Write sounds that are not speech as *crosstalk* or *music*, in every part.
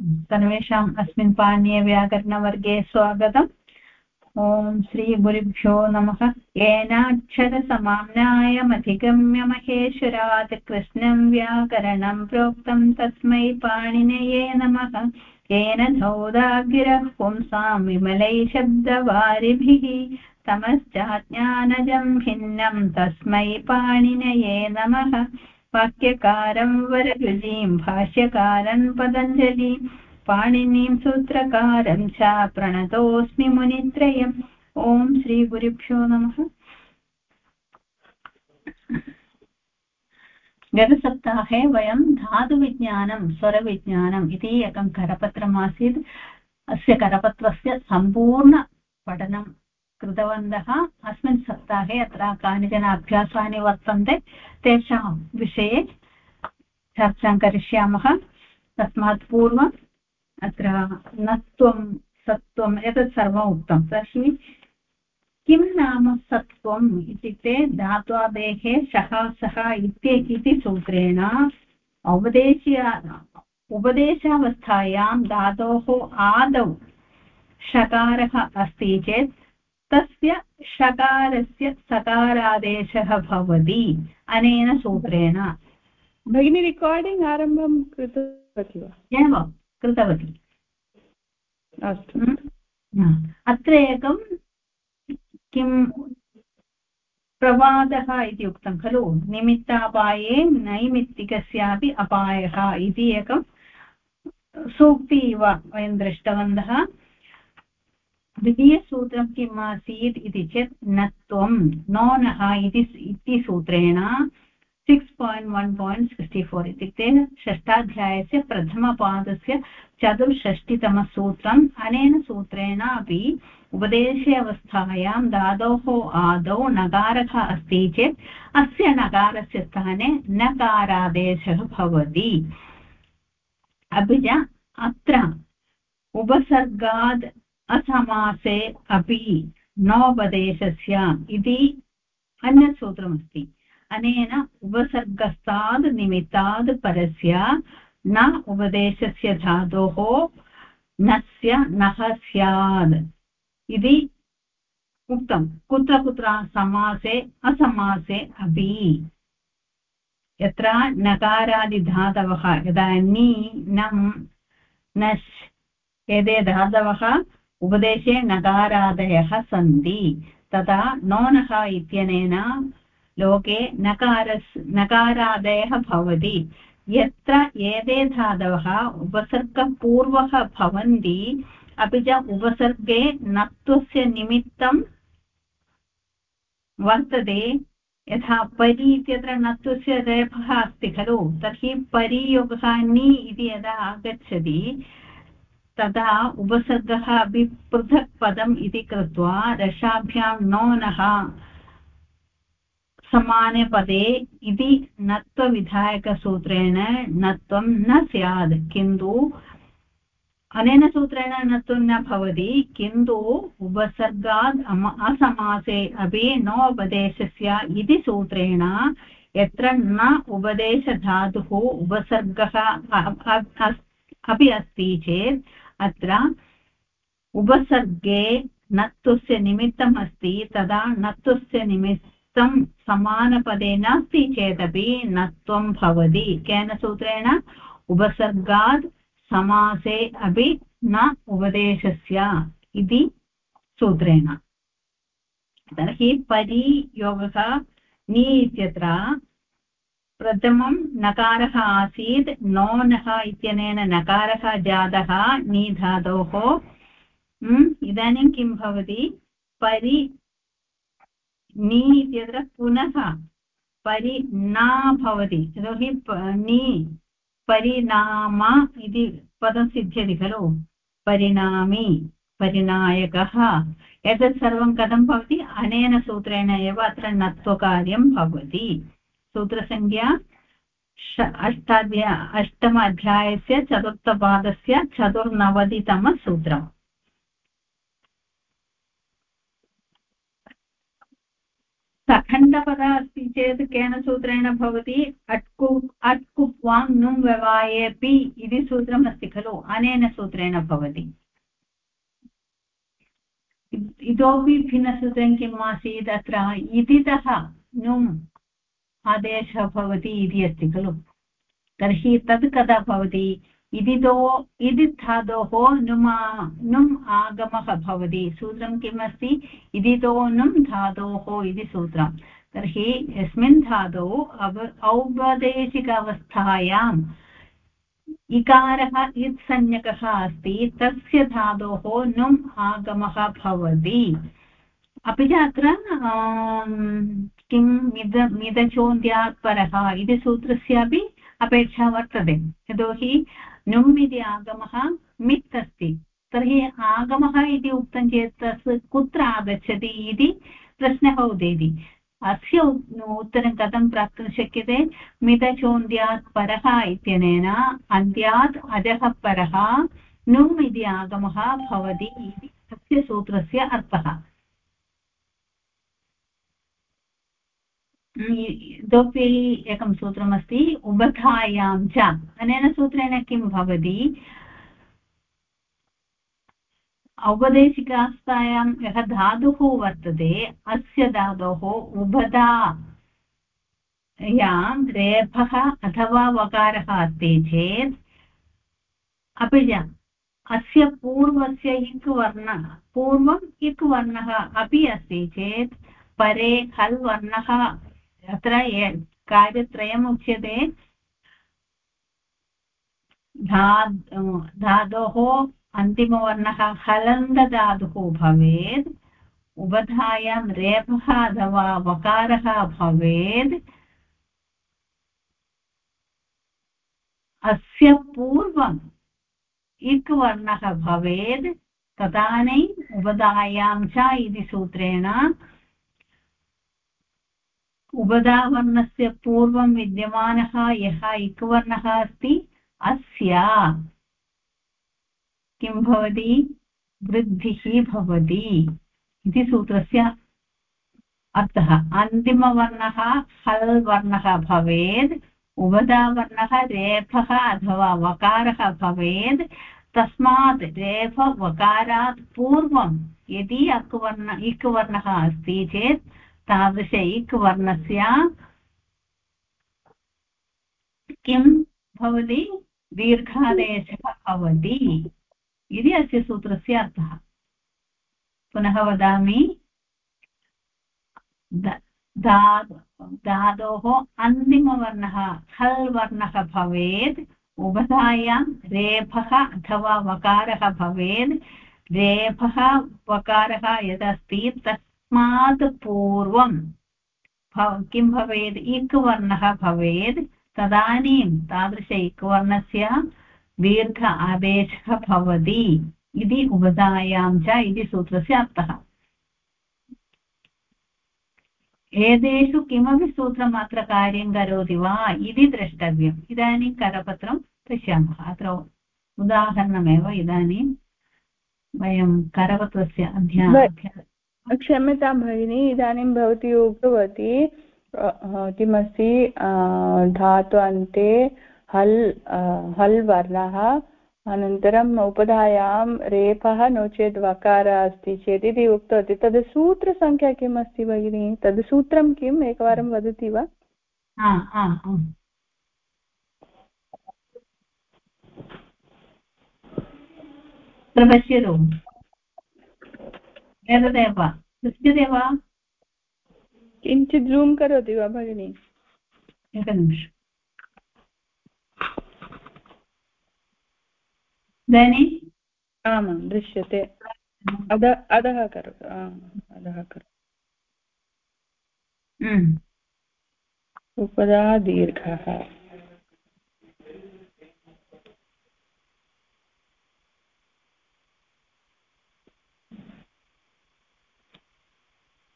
सर्वेषाम् अस्मिन् पाणिनीयव्याकरणवर्गे स्वागतम्। ॐ श्रीगुरुभ्यो नमः। येनाक्षरसमाम्नायमधिगम्य महेश्वरात् कृष्णं व्याकरणं प्रोक्तं तस्मै पाणिनये नमः। येन धौदागिरः पुंसां विमलै शब्दवारिभिः। तमश्चाज्ञानजं भिन्नं तस्मै पाणिनये नमः। वाक्यकारं वररुचिं भाष्यकारन् पतञ्जलिं, पाणिनीं सूत्रकारं च प्रणतोऽस्मि मुनित्रयम्। ॐ श्रीगुरुभ्यो नमः। गतसप्ताहे वयं धातुविज्ञानं स्वरविज्ञानम् इति एकं करपत्रमासीत्। अस्य करपत्रस्य सम्पूर्णपठनं कृतवन्तः। अस्मिन् सप्ताहे अत्र कानिचन अभ्यासानि वर्तन्ते। तेषां विषये चर्चां करिष्यामः। तस्मात् पूर्वम् अत्र नत्वं सत्त्वम् एतत् सर्वम् उक्तं तर्हि किं नाम सत्त्वम् इत्युक्ते धात्वादेः शः सः इति सूत्रेण उपदेशीय उपदेशावस्थायां धातोः आदौ षकारः अस्ति चेत् तस्य षकारस्य सकारादेशः भवति। अनेन सूत्रेण। भगिनी रेकार्डिङ्ग् आरम्भं कृतवती वा? एवं कृतवती। अस्तु। अत्र एकं किं प्रवादः इति उक्तं खलु? निमित्तापाये नैमित्तिकस्यापि अपायः इति एकं सूक्ति इव वयं दृष्टवन्तः। द्वितीयसूत्रं किम् आसीत् इति चेत् नत्वं नोनः इति सूत्रेण six point one point sixty four इत्युक्ते षष्ठाध्यायस्य प्रथमपादस्य चतुष्षष्टितमसूत्रम्। अनेन सूत्रेण अपि उपदेशे अवस्थायां धातोः आदौ नकारः अस्ति चेत् अस्य नकारस्य स्थाने नकारादेशः भवति। अपि च अत्र उपसर्गाद् असमासे अपि नोपदेशस्य इति अन्यत् सूत्रमस्ति अनेन उपसर्गस्ताद् निमित्ताद् परस्य न उपदेशस्य धातोः नस्य नः स्यात् इति उक्तं। कुत्र कुत्र समासे असमासे अपि। यत्र नकारादिधातवः यदा नि, नम्, नश्, एते धातवः उपदेशे नकारादयः सन्ति। तदा नोनः इत्यनेन लोके नकारस् नकारादयः भवति। यत्र एते धातवः उपसर्गपूर्वः भवन्ति, अपि च उपसर्गे नत्वस्य निमित्तं वर्तते। यथा परि इत्यत्र नत्वस्य रेफः अस्ति खलु, तर्हि परियोगः नि इति यदा आगच्छति तदा उपसर्गः अपि पृथक् पदम् इति कृत्वा रसाभ्यां नोनः समाने पदे इति नत्वविधायकसूत्रेण नत्वं न स्यात्। किन्तु अनेन सूत्रेण नत्वं न भवति, किन्तु उपसर्गात् असमासे अपि नोपदेशस्य इति सूत्रेण यत्र न उपदेशधातुः उपसर्गः अपि अस्ति चेत् अत्र उपसर्गे नत्वस्य निमित्तम् अस्ति, तदा नत्वस्य निमित्तं समानपदे नास्ति चेदपि नत्वं भवति। केन सूत्रेण? उपसर्गात् समासे अपि न उपदेशस्य इति सूत्रेण। तर्हि परियोगः नि इत्यत्र प्रथमं नकारः आसीत्, नोनः इत्यनेन नकारः जातः, नीधातोः। इदानीं किं भवति? परि, नी इत्यत्र पुनः परि न भवति। यतोहि नि, परिणाम इति पदं सिद्ध्यति खलु। परिणामी, परिणायकः। एतत् सर्वं कथं भवति? अनेन सूत्रेण एव अत्र नत्वकार्यं भवति। सूत्रसङ्ख्या अष्टाध्या अष्टम अध्यायस्य चतुर्थपादस्य चतुर्नवतितमसूत्रम् सखण्डपदा अस्ति चेत् केन सूत्रेण भवति? अट्कु अट्कुप् वाङ् नुं व्यवायेपि इति सूत्रमस्ति खलु, अनेन सूत्रेण भवति। इतोपि भिन्नसूत्रं किम् आसीत् अत्र? इतितः नुम्। आदेशः भवति इति अस्ति खलु? तर्हि तत् कदा भवति? इदितो इति धातोः नुमा, नुम् आगमः भवति। सूत्रं किम् अस्ति इदितो नुम् धातोः इति सूत्रं। तर्हि यस्मिन् धातौ अव औपदेशिक अवस्थायाम् इकारः इत्संज्ञकः अस्ति। तस्य धातोः नुम् आगमः भवति। अपि च अत्र किं मिद मिदचोन्त्यात् परः इति सूत्रस्यापि अपेक्षा वर्तते। यतोहि नुम् इति आगमः मित् अस्ति। तर्हि आगमः इति उक्तं चेत् तस् कुत्र आगच्छति इति प्रश्नः उदेति। अस्य उत्तरं कथं प्राप्तुं शक्यते? मितचोन्द्यात् परः इत्यनेन अन्त्यात् अजः परः नुम् इति आगमः भवति इति अस्य सूत्रस्य अर्थः। इतोपि एकं सूत्रमस्ति उबधायां च। अनेन सूत्रेण किं भवति? औपदेशिकावस्थायां यः धातुः वर्तते, अस्य धातोः उभधा यां रेफः अथवा वकारः अस्ति चेत्, अपि च अस्य पूर्वस्य इक् वर्णः, पूर्वम् इक् वर्णः अपि अस्ति चेत्, परे हल् वर्णः अत्र कार्यत्रयम् उच्यते धा धातोः अन्तिमवर्णः हलन्तधातुः भवेत्। उबधायां रेफः अथवा वकारः भवेत्। अस्य पूर्वम् इक् वर्णः भवेत्। तदानीम् उबधायां च इति सूत्रेण उबदावर्णस्य पूर्वं विद्यमानः यः इक्वर्णः अस्ति, अस्य। किं भवति? वृद्धिः भवति इति सूत्रस्य अर्थः। अन्तिमवर्णः हल् वर्णः भवेत् उबदावर्णः रेफः अथवा वकारः भवेत् तस्मात् रेफवकारात् पूर्वं यदि अक्वर्ण इक् वर्णः अस्ति चेत् तादृश इक् वर्णस्य किं भवति? दीर्घादेशः भवति इति अस्य सूत्रस्य अर्थः। पुनः वदामि धातोः अन्तिमवर्णः हल् वर्णः भवेत् उभधायां रेफः अथवा वकारः भवेत्, रेफः, वकारः यदस्ति तत् तस्मात् पूर्वं किं भवेत् इक् वर्णः भवेत् तदानीं तादृश इक् वर्णस्य दीर्घ आदेशः भवति इति उपधायां च इति सूत्रस्य अर्थः एतेषु किमपि सूत्रम् अत्र कार्यं करोति वा इति द्रष्टव्यम् इदानीं करपत्रं पश्यामः अत्र उदाहरणमेव इदानीं वयं करपत्रस्य अध्याय क्षम्यतां भगिनी इदानीं भवती उक्तवती किमस्ति धातु अन्ते हल् हल् वर्णः अनन्तरम् उपधायां रेफः नो चेत् वकारः अस्ति चेत् इति उक्तवती। तद् सूत्रसङ्ख्या किम् अस्ति भगिनि? तद् सूत्रं किम्? एकवारं वदति वा? पश्यतु एतदेव दृश्यते वा किञ्चित् जूम् करोति वा भगिनि? एकनिमिषम्। इदानीम् आमां दृश्यते। अध अधः करोतु अधः करोतु हम्म। उपदा दीर्घः।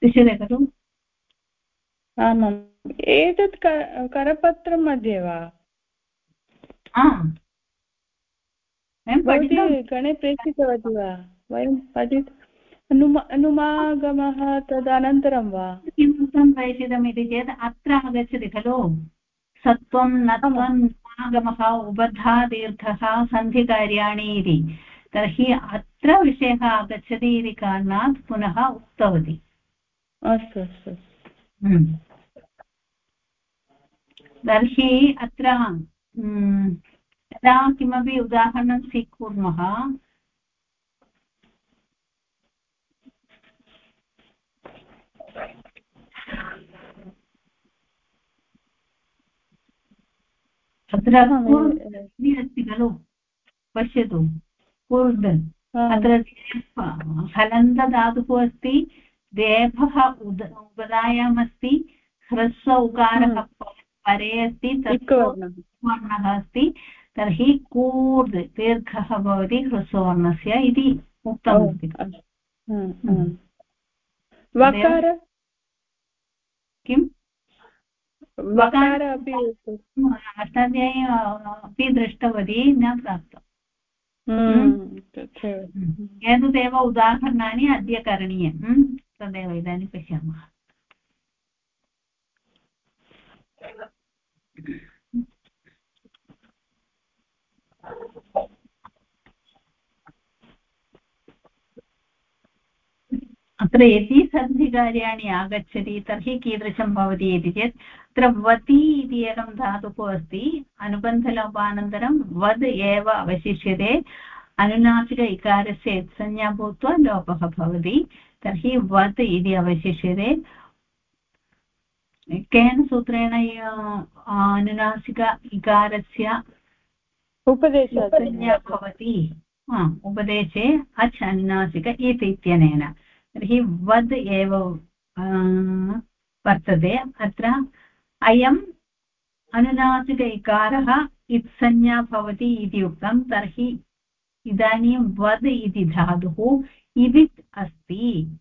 दृश्यते खलु आमाम्। एतत् करपत्रं मध्ये वा? गणे प्रेषितवती वा? वयं पठित नुम नुमागमः तदनन्तरं वा? किमर्थं प्रेषितमिति चेत् अत्र आगच्छति खलु। सत्त्वं नुमागमः उबद्धातीर्थः सन्धिकार्याणि इति। तर्हि अत्र विषयः आगच्छति इति कारणात् पुनः उक्तवती। अस्तु अस्तु हम्म। तर्हि अत्र यदा किमपि उदाहरणं स्वीकुर्मः अत्र अस्ति खलु? पश्यतु। कुर्द् अत्र हलन्तधातुः अस्ति। देभः उद उपदायाम् ह्रस्व उकारः परे अस्ति वर्णः अस्ति तर्हि कूर्द् दीर्घः भवति ह्रस्ववर्णस्य इति उक्तमस्ति किम्? वकार अपि अष्टाध्यायी अपि दृष्टवती न प्राप्तम्। एतदेव उदाहरणानि अद्य करणीयं तदेव इदानीं पश्यामः अत्र यदि सन्धिकार्याणि आगच्छति तर्हि कीदृशं भवति इति चेत् अत्र वति इति एकं धातुः अस्ति अनुबन्धलोपानन्तरं वद् एव अवशिष्यते अनुनासिक इकारस्य यत्संज्ञा भूत्वा लोपः भवति तर्हि वत् इति अवशिष्यते। केन सूत्रेण अनुनासिक इकारस्य उपदेशसंज्ञा भवति। उपदेशे अच् अनुनासिक इति इत्यनेन। तर्हि वद् एव वर्तते। अत्र अयम् अनुनासिक इकारः इत्संज्ञा भवति इति उक्तं। तर्हि इदानीं वद् इति धातुः इदित् अस्ति।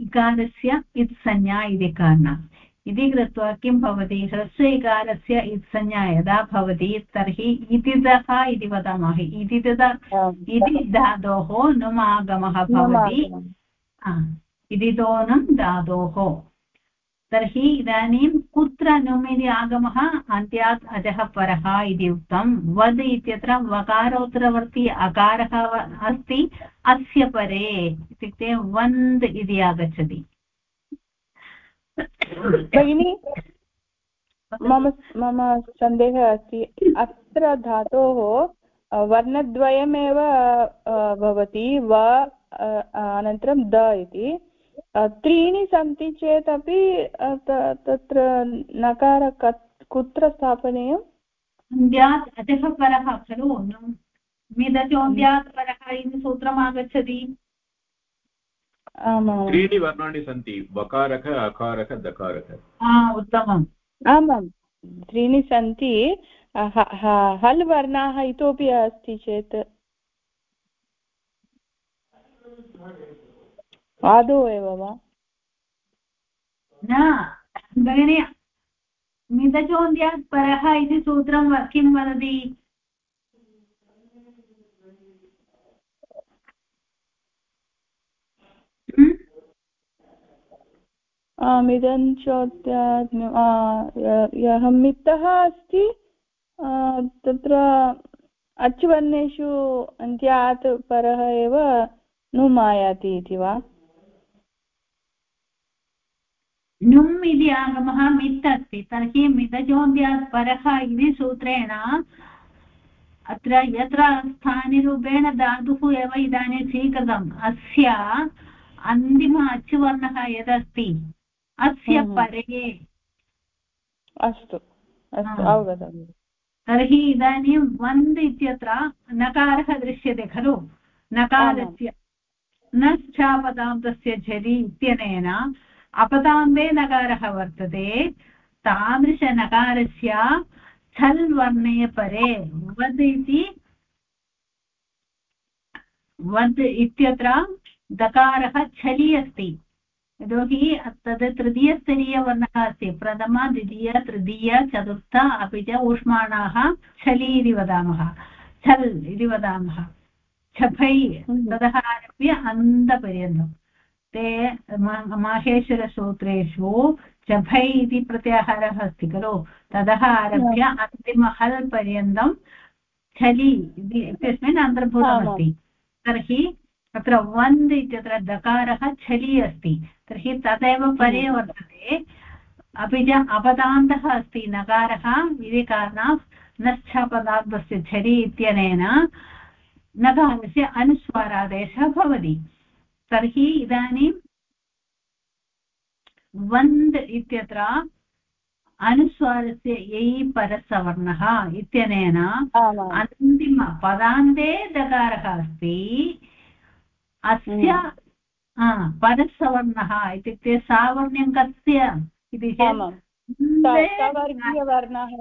इकारस्य इत् संज्ञा इति कारणात्। इति कृत्वा किं भवति? ह्रस्व इकारस्य इत्संज्ञा यदा भवति तर्हि इतिदः इति वदामः। इति इति धातोः नुमागमः भवति। इदितोनं धातोः। तर्हि इदानीं कुत्र नुम् इति आगमः? अन्त्यात् अजः परः इति उक्तं। वद् इत्यत्र वकारोत्तरवर्ती अकारः अस्ति अस्य परे इत्युक्ते वन्द् इति आगच्छति। भगिनि मम मम सन्देहः अस्ति अत्र धातोः वर्णद्वयमेव भवति व अनन्तरं द इति। त्रीणि सन्ति चेदपि तत्र नकार कुत्र स्थापनीयम्? अन्त्यात् अतः परः खलु? मिदचोन्द्यात् परः इति सूत्रम् आगच्छति त्रीणि वर्णानि सन्ति। वकारः अकारः दकारः। उत्तमम्। आमां त्रीणि सन्ति। हल् वर्णाः इतोपि अस्ति चेत्। आदौ एव वा? न भगिनि मिदचोन्द्यात् परः इति सूत्रं किं वदति? मिदञ्चोद्यात् यः मित्तः अस्ति। तत्र अच्वर्णेषु अन्त्यात् परः एव नुम् आयाति इति वा? नुम् इति आगमः मित् अस्ति तर्हि मिदजोन्द्यात् परः इति सूत्रेण अत्र यत्र स्थानिरूपेण धातुः एव इदानीं स्वीकृतम् अस्य अन्तिम अचुवर्णः यदस्ति अस्य। परे अस्तु अस्तु अवगतम् तर्हि इदानीं वन्द् इत्यत्र नकारः दृश्यते खलु नकारस्य न छापदान्तस्य झलि इत्यनेन अपदान्ते नकारः वर्तते। तादृशनकारस्य छल् वर्णे परे वद् इति वद् इत्यत्र दकारः छलि अस्ति। यतोहि तद् तृतीयस्तरीयवर्णः अस्ति। प्रथम द्वितीय तृतीय चतुर्थ अपि च ऊष्माणाः छलि इति वदामः। छल् इति वदामः। छफै ततः आरभ्य अन्तपर्यन्तम् ते माहेश्वरसूत्रेषु जभै इति प्रत्याहारः अस्ति खलु? ततः आरभ्य अन्तिमहल् पर्यन्तं छलि इत्यस्मिन् अन्तर्भूतमस्ति तर्हि तत्र वन्द् इत्यत्र दकारः छलि अस्ति। तर्हि तदेव परे वर्तते। अपि च अपदान्तः अस्ति नकारः इति कारणात् नश्चापदार्थस्य छलि इत्यनेन नकारस्य अनुस्वारादेशः भवति। तर्हि इदानीं वन्द् इत्यत्र अनुस्वारस्य यै परसवर्णः इत्यनेन अन्तिम पदान्ते दकारः अस्ति। अस्य हम्म। परसवर्णः इत्युक्ते सावर्ण्यं कस्य इति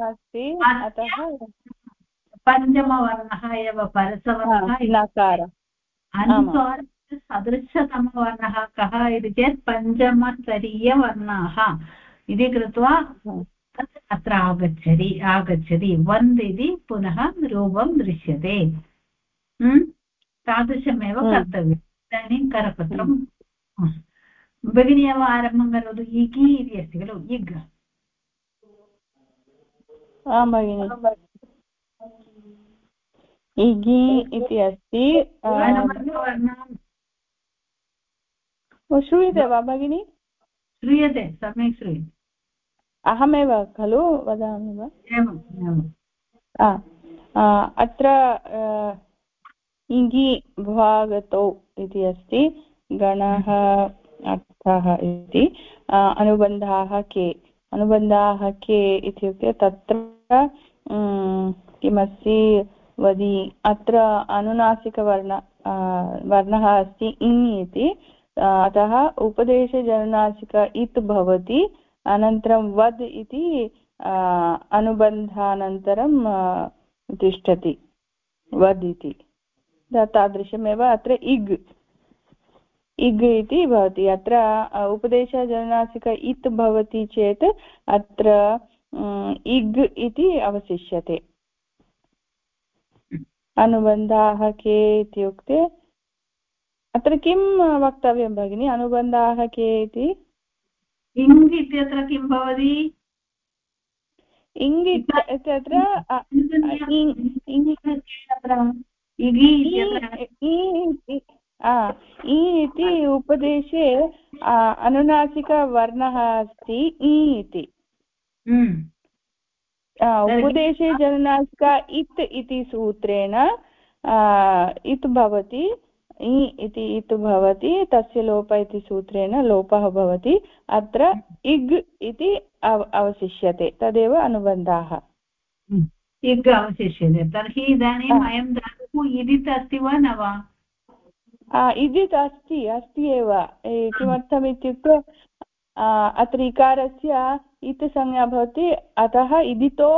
अस्ति अतः पञ्चमवर्णः एव परसवर्णः अनुस्वार सदृशतमवर्णः कः इति चेत् पञ्चमस्तरीयवर्णाः इति कृत्वा तत् अत्र आगच्छति आगच्छति। वन्द् इति पुनः रूपं दृश्यते। तादृशमेव कर्तव्यम्। इदानीं करपत्रं। भगिनी एव आरम्भं करोतु। इगि इति अस्ति खलु? इग् आं भगिनि। इगि इति अस्ति। श्रूयते वा भगिनि श्रूयते सम्यक् श्रूयते अहमेव खलु वदामि वा एवम् अत्र इङि भागतौ इति अस्ति गणः अर्थः इति अनुबन्धाः के अनुबन्धाः के इत्युक्ते तत्र किमस्ति वदि अत्र अनुनासिकवर्ण वर्णः अस्ति इङ् इति। अतः उपदेशजननासिक इत् भवति अनन्तरं वद् इति अनुबन्धानन्तरं तिष्ठति वद् इति। तादृशमेव अत्र इग्। इग् इति भवति। अत्र उपदेशजननासिक इत् भवति चेत् अत्र इग् इति अवशिष्यते। अनुबन्धाः के इत्युक्ते अत्र किं वक्तव्यं भगिनि? अनुबन्धाः के इति? इङ् इत्यत्र किं भवति? इङ् इत्यत्र इ इति उपदेशे अनुनासिकवर्णः अस्ति इ इति। हम्म। उपदेशे जननासिक इत् इति सूत्रेण इत् भवति। इ इति इत् भवति तस्य लोप इति सूत्रेण लोपः भवति अत्र इग् इति अवशिष्यते तदेव अनुबन्धाः। हम्म। इग् अवशिष्यते तर्हि इदानीम् अयं धातुः इदित् अस्ति वा न वा? इदित् अस्ति अस्ति एव। किमर्थम् इत्युक्ते अत्र इकारस्य इत् संज्ञा भवति अतः इदितो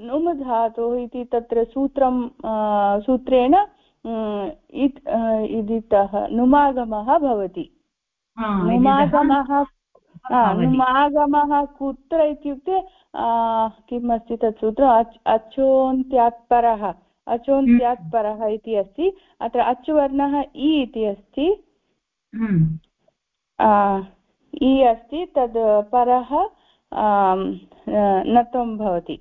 नुम् धातुः इति तत्र सूत्रं सूत्रेण इदितः नुमागमः भवति। नुमागमः नुमागमः कुत्र इत्युक्ते किम् अस्ति तत् सूत्रम्? अच् अचोन्त्यात् परः अचोन्त्यात् हम्म। परः इति अस्ति। अत्र अचुवर्णः इ इति अस्ति। हम्म। इ अस्ति तद् परः नत्वं भवति।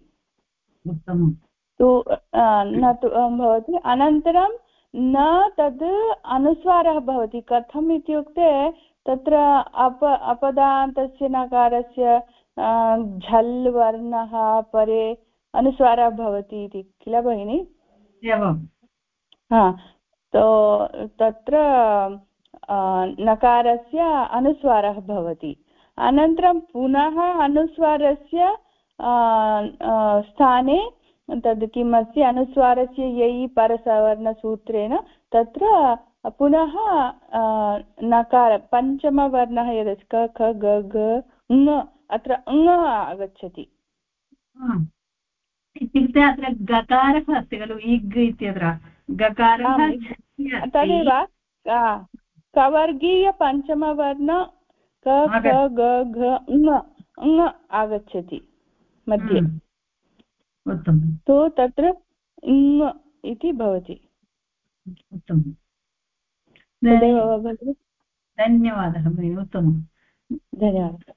तु न तु भवति। अनन्तरं न तद् अनुस्वारः भवति। कथम् इत्युक्ते तत्र अप अपदान्तस्य नकारस्य झल् वर्णः परे अनुस्वारः भवति इति किल भगिनि? एवं हा तो तत्र नकारस्य अनुस्वारः भवति। अनन्तरं पुनः अनुस्वारस्य स्थाने तद् किम् अस्ति अनुस्वारस्य यै परसवर्णसूत्रेण तत्र पुनः नकार पञ्चमवर्णः यदस्ति क ख ग घ ङ अत्र ङ आगच्छति। इत्युक्ते अत्र गकारः अस्ति खलु इग् इत्यत्र गकारः तदेव कवर्गीयपञ्चमवर्ण क ख ग घ ङ आगच्छति मध्ये। उत्तमं तु तत्र इति भवति। उत्तमं धन्यवादः भगिनि उत्तमं धन्यवादः।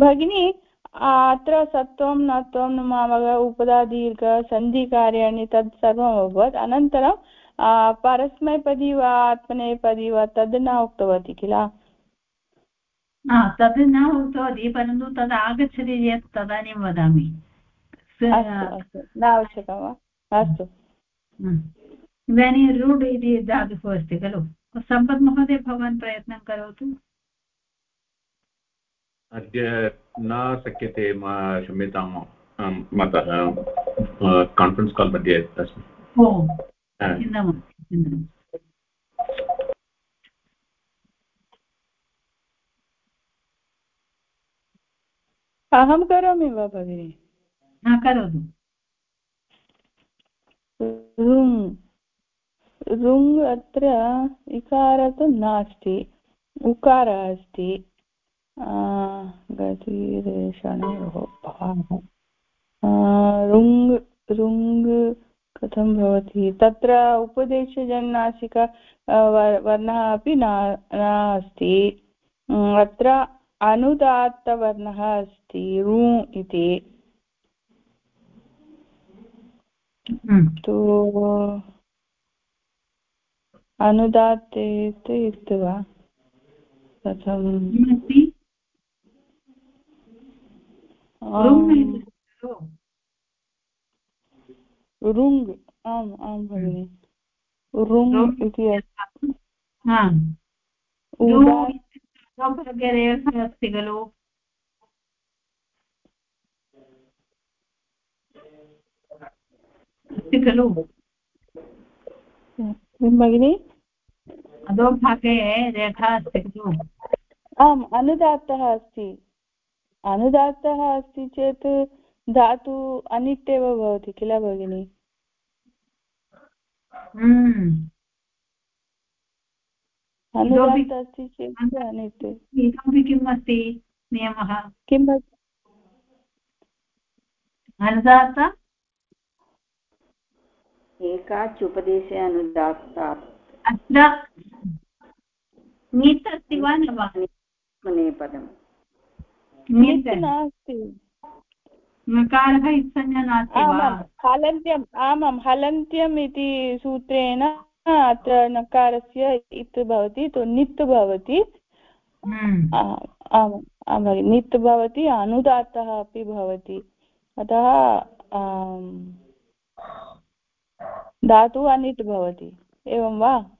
भगिनी अत्र सत्वं नत्वं नमावग उपदादीर्घ सन्धिकार्याणि तत् सर्वम् अभवत्। अनन्तरं परस्मैपदी वा आत्मनेपदी वा तद् न उक्तवती किल? तद् न उक्तवती परन्तु तद् आगच्छति चेत् तदानीं वदामि न आवश्यकं वा अस्तु इदानीं रूड् इति धातुः अस्ति खलु सम्पत् महोदय भवान् प्रयत्नं करोतु अद्य न शक्यते क्षम्यतां मतः कान्फरेन्स् काल् मध्ये अस्मि ओ चिन्ता मास्तु अहं करोमि वा भगिनि? न करोतु। रुङ् रुङ् अत्र इकार तु नास्ति उकारः अस्ति। गतिरेषणयोः भावः रुङ् रुङ् कथं भवति? तत्र उपदेशजन्नासिक वर्णः अपि नास्ति। अत्र अनुदात्तवर्णः अस्ति। रु इति। तु अनुदात्ते इति वा? कथं रुङ् आम् आं भगिनि। रुङ् इति अस्ति खलु। अस्ति खलु किं भगिनि अधोभागे रेखा अस्ति खलु आम् अनुदात्तः अस्ति अनुदात्तः अस्ति चेत् धातु अनिट् एव भवति किल भगिनि। अनुदात्त अस्ति चेत् अनिट् इतोपि किम् अस्ति नियमः किं अनुदात्त एकाच् उपदेशे अनुदात्तात् अत्र नीत् अस्ति वा न वा? नेपदम् नास्ति। नकारः इत्संज्ञा नास्ति हलन्त्यम् आमां हलन्त्यम् इति सूत्रेण अत्र नकारस्य इत् भवति तु नित् भवति। हम्म। आम् आं भगिनि नित् भवति अनुदात्तः अपि भवति। अतः धातुः अनिट् भवति। एवं वा?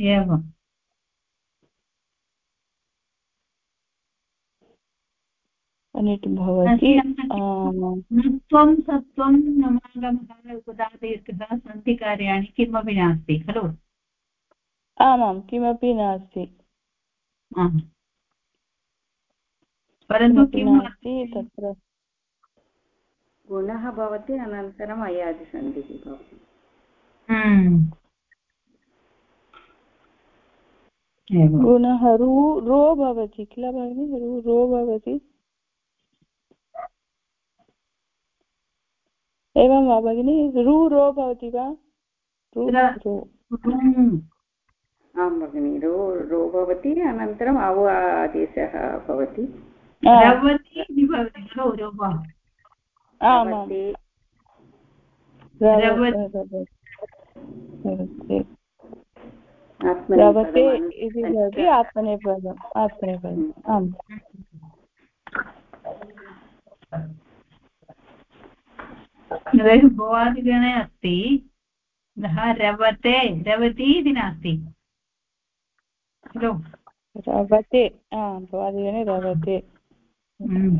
एवम् अनिट् भवति त्वं सत्त्वं नमागमः उपदादीर्घः सन्धिकार्याणि किमपि नास्ति खलु? आमां किमपि नास्ति। परन्तु किं नास्ति तत्र। गुणः भवति अनन्तरम् अयादिसन्धिः भवति। गुणः रु रो भवति किल भगिनि? रु रो भवति। एवं वा भगिनि? रु रो भवति वा? आं भगिनि रो रो भवति अनन्तरम् अव आदेशः भवति। रवते इति भवति आत्मनेपदम् आत्मनेपदम् आम्। भवादिगणे अस्ति। अतः रवते। रवति इति नास्ति। खलु रवते। भवादिगणे रवते। हम्म,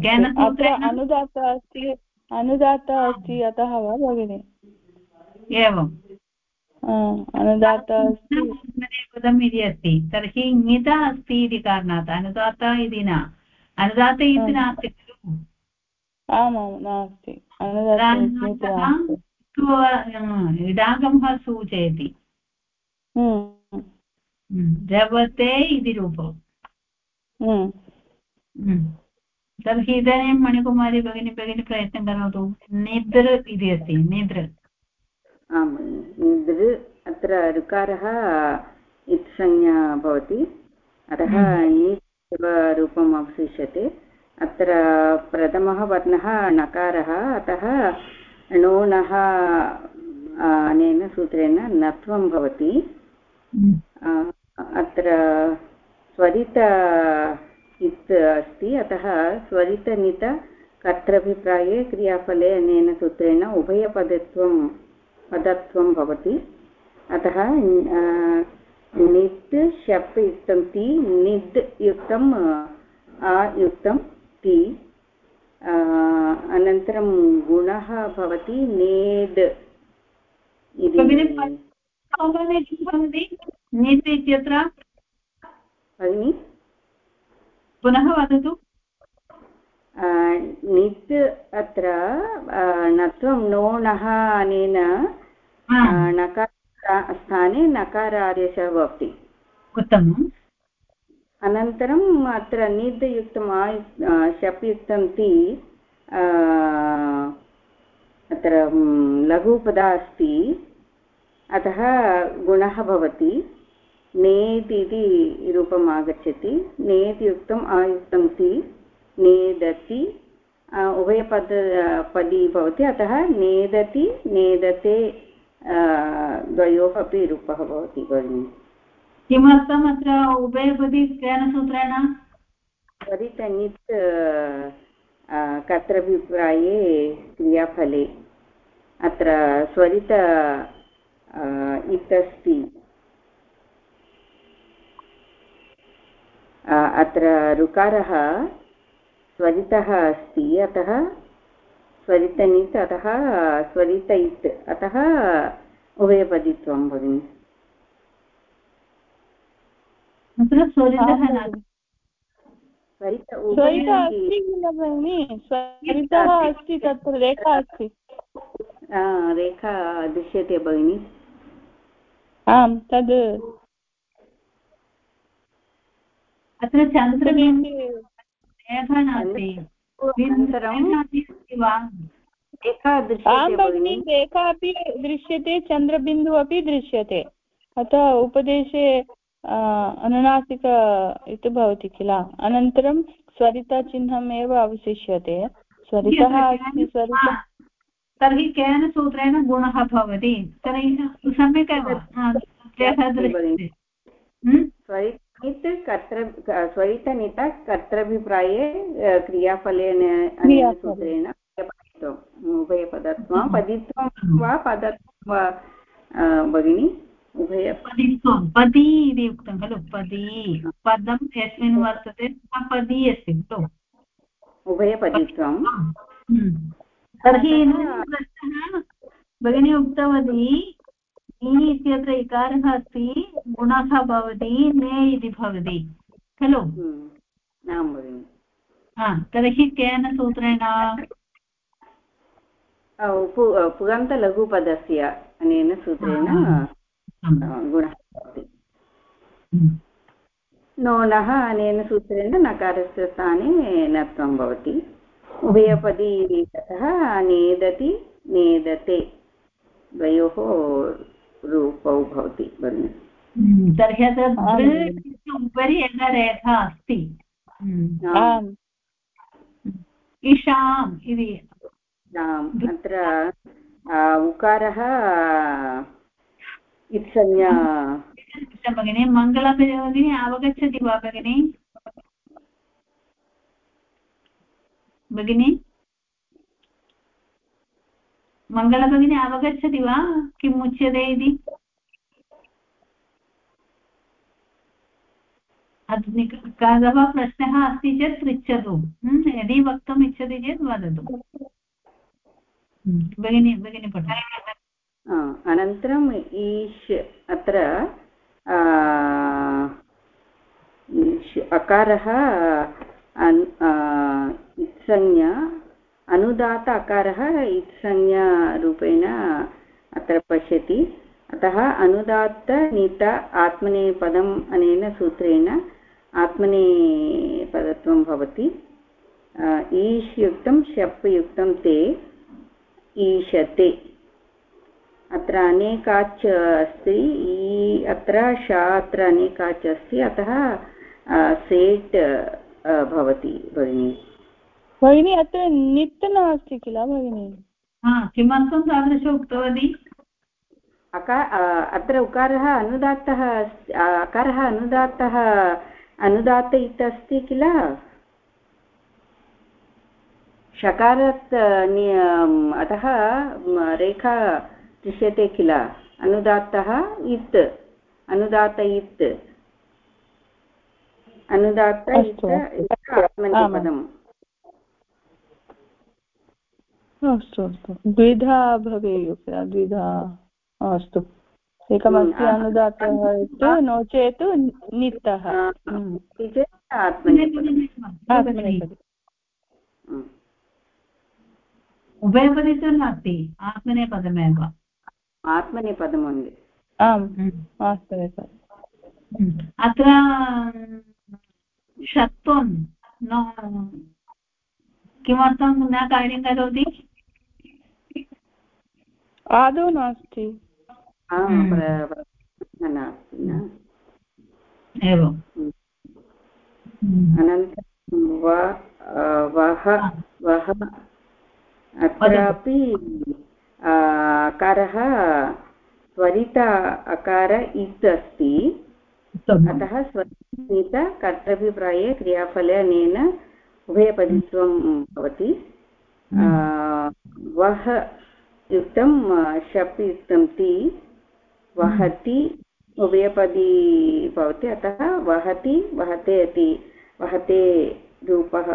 अत्र अनुदात्त अस्ति अनुदात्त अस्ति अतः वा भगिनि? एवम्। अनुदात्त अस्ति पदम् इति अस्ति तर्हि ङित अस्ति इति कारणात् अनुदात्त इति न अनुदात्त इति नास्ति खलु आमां नास्ति इडागमः सूचयति। रवते इति रूपम्। तर्हि इदानीं मणिकुमारी भगिनी भगिनी प्रयत्नं करोतु निद्र इति अस्ति निद्र आम् दृ अत्र ऋकारः इत्संज्ञा भवति। अतः नीत् एव रूपम् अवशिष्यते। अत्र प्रथमः वर्णः नकारः। अतः णोनः अनेन सूत्रेण नत्वं भवति। अत्र स्वरित इत् अस्ति। अतः स्वरितनित कर्तृभिप्राये क्रियाफले अनेन सूत्रेण उभयपदत्वं पदत्वं भवति। अतः नित् शप् युक्तं ति निद् युक्तम् अयुक्तं ति। अनन्तरं गुणः भवति नेद् इति। नीत् इत्यत्र? भगिनि? पुनः वदतु। नित् अत्र नत्वं नोणः अनेन नकार स्थाने नकारादेशः भवति। उत्तमम्। अनन्तरम् अत्र निद् युक्तम् आ शप् युक्तं ति अत्र लघुपदा अस्ति। अतः गुणः भवति। नेत् इति रूपम् आगच्छति। नेत् युक्तम् आयुक्तं ति। नेदति उभयपद पदी भवति अतः नेदति नेदते द्वयोः अपि रूपः भवति भगिनि। किमर्थम् अत्र उभयपदी केन सूत्रेण त्वरितनित् कर्तृभिप्राये क्रियाफले। अत्र स्वरित इत् अस्ति अत्र ऋकारः स्वरितः अस्ति अतः स्वरितनित् अतः स्वरित इत् अतः उभयपदित्वं भगिनि। रेखा रेखा दृश्यते भगिनि। आम् तद् अत्र चन्द्रबिन्दु रेखा नास्ति आं भगिनि। रेखा अपि दृश्यते चन्द्रबिन्दुः अपि दृश्यते। अतः उपदेशे अनुनासिक इति भवति किल? अनन्तरं स्वरितचिह्नम् एव अवशिष्यते। स्वरितः अस्ति स्वरित तर्हि केन सूत्रेण गुणः भवति? तर्हि सम्यक् एव। स्वरितनित् कर्तृ स्वरितनित कर्तृभिप्राये क्रियाफलेन सूत्रेण उभयपदत्वं पदित्वं वा पदत्वं वा भगिनि? उभय पदित्वं पदी इति उक्तं खलु पदी। पदं यस्मिन् वर्तते पदी अस्ति खलु। उभयपदित्वं। तर्हि प्रश्नः भगिनी उक्तवती इ इत्यत्र इकारः अस्ति गुणः भवति ने इति भवति खलु? आं भगिनि। तर्हि केन सूत्रेण? पुगन्तलघुपदस्य अनेन सूत्रेण गुणः भवति। नोनः अनेन सूत्रेण नकारस्य स्थाने नत्वं भवति। उभयपदी ततः नेदति नेदते। द्वयोः रूपौ भवति भगिनि तर्हि अत्र उपरि एका रेखा अस्ति। इषाम् इति। अत्र उकारः इत्संज्ञा। भगिनि मङ्गलभगिनी अवगच्छति वा भगिनि? भगिनि? मङ्गलभगिनी अवगच्छति वा किम् उच्यते इति कः प्रश्नः अस्ति चेत् पृच्छतु यदि वक्तुम् इच्छति चेत् वदतु भगिनी भगिनी अनन्तरम् ईश् अत्र अकारः इत्संज्ञा अनुदात अकारः इत्संज्ञारूपेण अत्र पश्यति। अतः अनुदात्त नित आत्मनेपदम् अनेन सूत्रेण आत्मनेपदत्वं भवति। ईश् युक्तं शप् युक्तं ते ईशते। अत्र अनेकाच् अस्ति इ अत्र श अत्र अनेकाच् अस्ति, अतः सेट् भवति भगिनि। भगिनी अत्र नित् नास्ति किल भगिनि? किमर्थं तादृश उक्तवती? अका अत्र उकारः अनुदात्तः अकारः अनुदात्तः अनुदात्त इति अस्ति किल षकारात् अतः रेखा दृश्यते किल? अनुदात्तः इत् अनुदात्त इत् अनुदात्त इत् आत्मनेपदम् अस्तु अस्तु। द्विधा भवेयुः द्विधा अस्तु। एकमस्ति अनुदातः इति नो चेत् नित्तः आत्मनेपदी तु नास्ति आत्मनेपदमेव। आत्मनेपदम् ओन्लि आम् आत्मनेपदम्। अत्र षत्वं न किमर्थं न कार्यं करोति? आदौ नास्ति। एवम् अनन्तरं वः वः अत्रापि अकारः स्वरित अकार इत् अस्ति। अतः स्वरित कर्तव्यप्राये क्रियाफले अनेन उभयपदित्वं भवति। वः युक्तं शप् युक्तं ति वहति उभयपदी भवति अतः वहति वहते इति वहते रूपः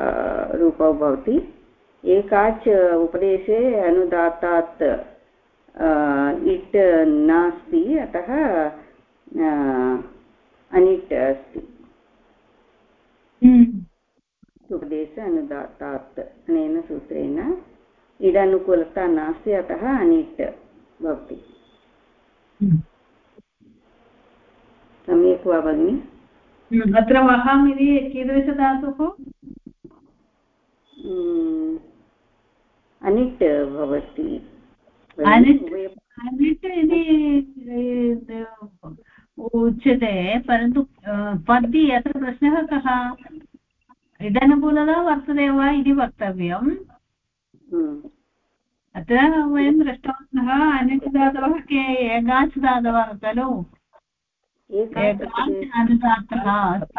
रूपौ भवति एकाच् उपदेशे अनुदात्तात् इट् नास्ति अतः अनिट् अस्ति हम्म। उपदेशे अनुदात्तात् अनेन सूत्रेण इडानुकूलता नास्ति अतः अनिट् भवति। हम्म। सम्यक् वा भगिनि? हम्म, अत्र वहाम् इति कीदृशधातुः अनिट् भवति। अनिट् इति उच्यते परन्तु पद्य अत्र प्रश्नः कः? इदनुकूलता वर्तते वा इति वक्तव्यम्। अत्र वयं दृष्टवन्तः अनिट् धातवः के एगाच् धातवः खलु अनुदातः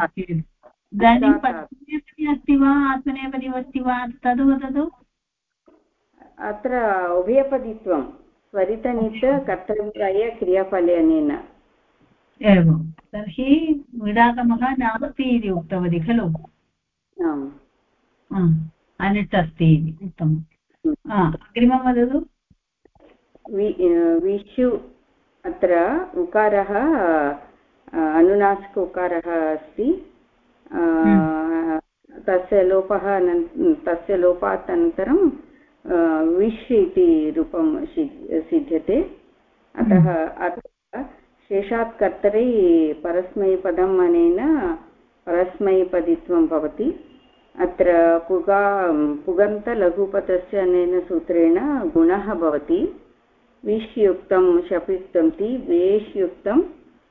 अस्ति इदानीं पद्यपदी अस्ति वा आत्मनेपदी अस्ति वा तद् वदतु अत्र उभयपदित्वं स्वरितनित् कर्तव्यप्राय क्रियाफले एवं तर्हि विडागमः नास्ति इति उक्तवती खलु अनिट् अस्ति इति उत्तमम् अग्रिमं वदतु विषु अत्र उकारः अनुनासिक उकारः अस्ति हम्म। तस्य लोपः तस्य लोपात् अनन्तरं विश् इति रूपं सिद्ध्यते अतः हम्म। अत्र शेषात् कर्तरि परस्मैपदम् अनेन परस्मैपदित्वं भवति अत्र पुगा पुगन्तलघुपथस्य अनेन सूत्रेण गुणः भवति। विश् युक्तं शपियुक्तं ति वेश् युक्तं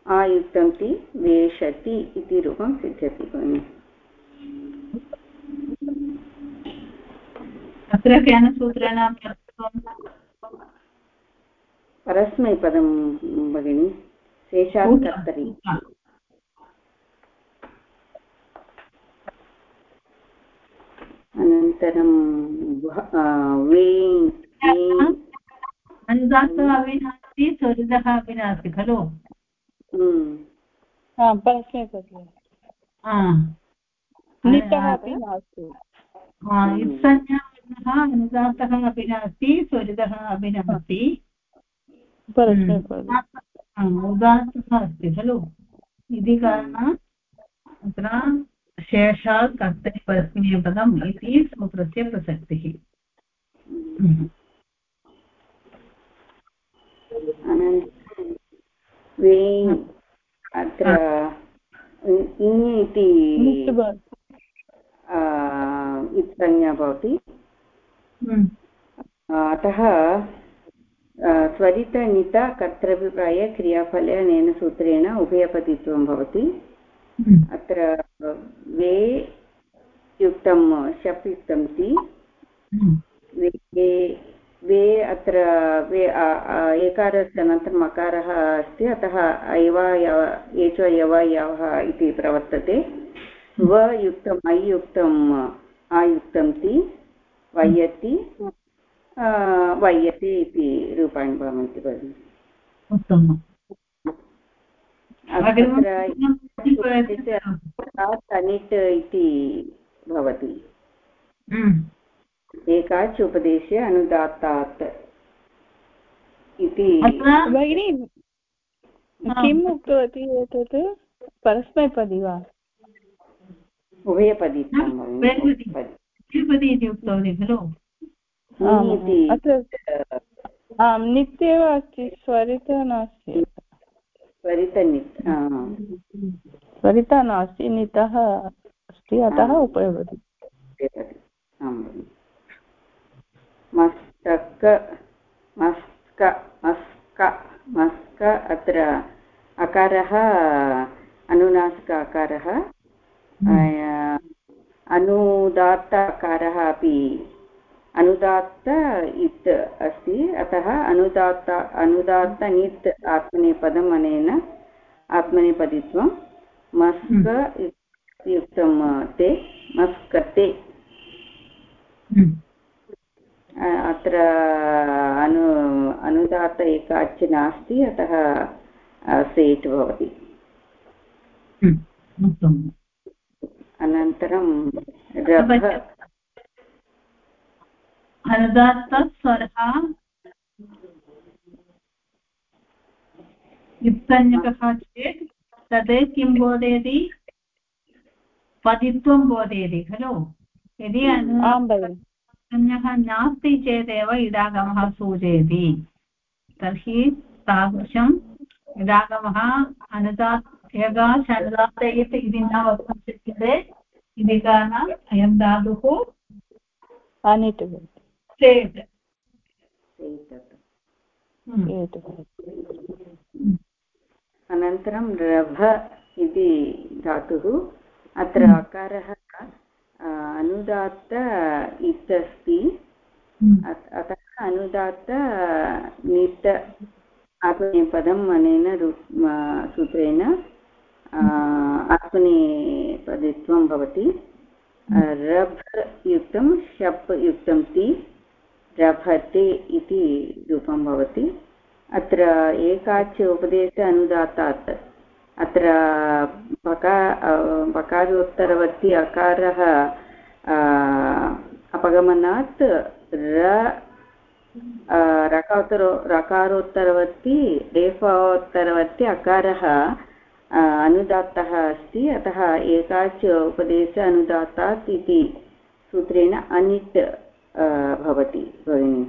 आयुक्तं ति वेशति इति रूपं सिद्ध्यति भगिनि। अत्र केन सूत्रेण परस्मैपदं भगिनि। शेषात् कर्तरि। अनन्तरं अनुदात्तः अपि नास्ति स्वरितः अपि नास्ति खलु? परस्मैपदे नितः अपि नास्ति संज्ञावर्णः अनुदातः अपि नास्ति स्वरितः अपि नास्ति उदात्तः अस्ति खलु? इति कारणात् अत्र शेषात् कर्तरि परस्मिनेपदम् इति सूत्रस्य प्रसक्तिः अत्र इति संज्ञा भवति हम्म। अतः स्वरितनित कर्तृभिप्राय क्रियाफले अनेन सूत्रेण उभयपतित्वं भवति। अत्र वे युक्तं शप् युक्तं ति हम्म। वे वे अत्र वे एकारस्य अनन्तरम् अकारः अस्ति अतः अयव एच यव यवः इति प्रवर्तते। व युक्तम् ऐ युक्तम् आयुक्तं ति वयति वयति इति रूपाणि भवन्ति भगिनि। उत्तमम्। तनिट् इति भवति। हम्म। एकाच् उपदेशे अनुदात्तात् इति। भगिनि किम् उक्तवती एतत्? परस्मैपदी वा? उभयपदी इति उक्तवती खलु? अत्र आं अस्ति स्वरिता नास्ति। स्वरितनित् स्वरिता नास्ति नितः अस्ति अतः उपयोगति। मस्तक मस्क मस्क मस्क अत्र अकारः अनुनासिक अकारः। अनुदात्त अकारः अपि अनुदात्त इत् अस्ति। अतः अनुदात्त अनुदात्त नित् आत्मनेपदम् अनेन आत्मनेपदित्वं। मस्क युक्तं ते मस्कते। अत्र अनु अनुदात्त एकाच् नास्ति अतः सेट् भवति। अनन्तरं अनुदात्तस्वरः युक्तञ्जकः चेत् तद् किं बोधयति? पदित्वं बोधयति खलु? यदि अन्यः नास्ति चेदेव इडागमः सूचयति। तर्हि तादृशम् इडागमः अनुदात् यगाश् अनुदात्तयत् इति न वक्तुं शक्यते। इति कारणात् अयं धातुः अनिट् सेट् अनन्तरं रभ इति धातुः. अत्र। अकारः अनुदात्त इत् अस्ति. हम्म। अतः अनुदात्त नित् आत्मनेपदम् अनेन सूत्रेण आत्मनेपदित्वं भवति. रभ युक्तं शप् युक्तं ति. रभते इति रूपं भवति। अत्र एकाच् उपदेश अनुदातात्। अत्र पका पकारोत्तरवर्ति अकारः अपगमनात् र रकारोत्तरो रकारोत्तरवर्ति रेफोत्तरवर्ति अकारः अनुदात्तः अस्ति। अतः एकाच् उपदेश अनुदात्तात् इति सूत्रेण अनिट् भवति भगिनि।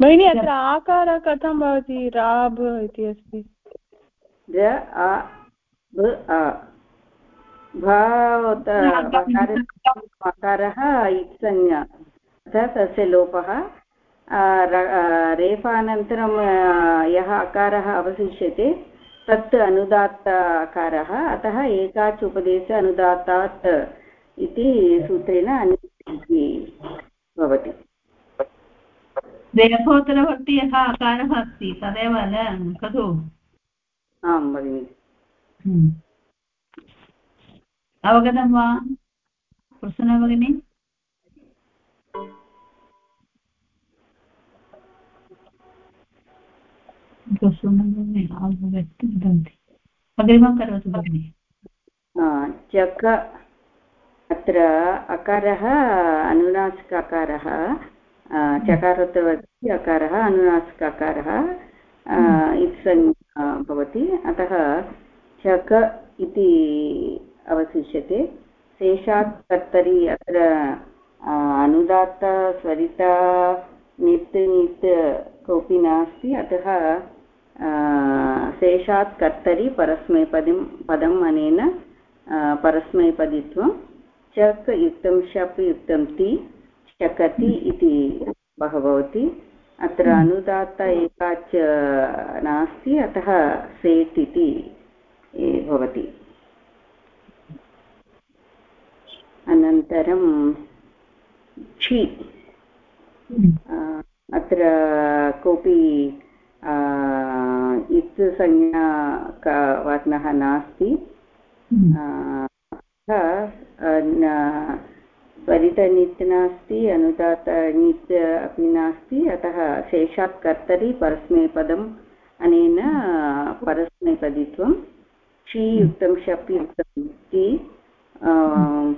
भगिनि अत्र आकारः कथं भवति राभ इति अस्ति। र आ भ आ भाकारः इत्संज्ञा। अतः तस्य लोपः। रेफानन्तरं यः अकारः अवशिष्यते तत् अनुदात्त अतः एकाच् उपदेश अनुदात्तात् इति सूत्रेण अनुति भवति। देहोत्तरवर्ति यः अकारः अस्ति तदेव खलु? आं भगिनि। हम्म। अवगतं वा प्रसन्न भगिनी? अग्रिमं करोतु भगिनि। चक अत्र अकारः अनुनासिक अकारः अकारः अनुनासिक अकारः इत्संज्ञा भवति। अतः चक इति अवशिष्यते। शेषात् कर्तरि अत्र अनुदात्त स्वरिता नित् नित् कोऽपि नास्ति। अतः शेषात् कर्तरि परस्मैपदं पदम् अनेन परस्मैपदित्वं चक् युक्तं शप् युक्तं ति चकति इति भवति अत्र अनुदात्त एकाच नास्ति अतः सेट् इति भवति। अनन्तरं क्षि अत्र कोऽपि इत् संज्ञा वर्णः नास्ति। स्वरितनित् नास्ति अनुदातनित् अपि नास्ति, अतः शेषात् कर्तरि परस्मैपदम्, अनेन परस्मैपदित्वं। क्षीयुक्तं शप्युक्तम् इति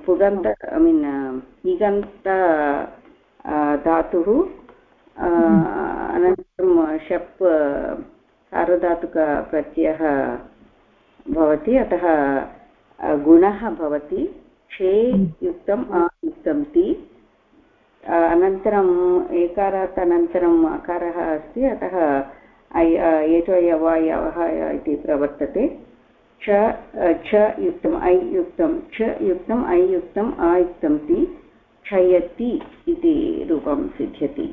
पुगन्त ऐ मीन् इगन्त धातुः अनन्तरं शप्, सार्वधातुकप्रत्ययः भवति, अतः, गुणः भवति। क्षे युक्तम् अयुक्तं ति अनन्तरम् एकारात् अनन्तरम् अकारः अस्ति अतः एतोयवयवः इति प्रवर्तते। च च युक्तम् ऐ युक्तं च युक्तम् ऐ युक्तम् अयुक्तं ति क्षयति इति रूपं सिद्ध्यति।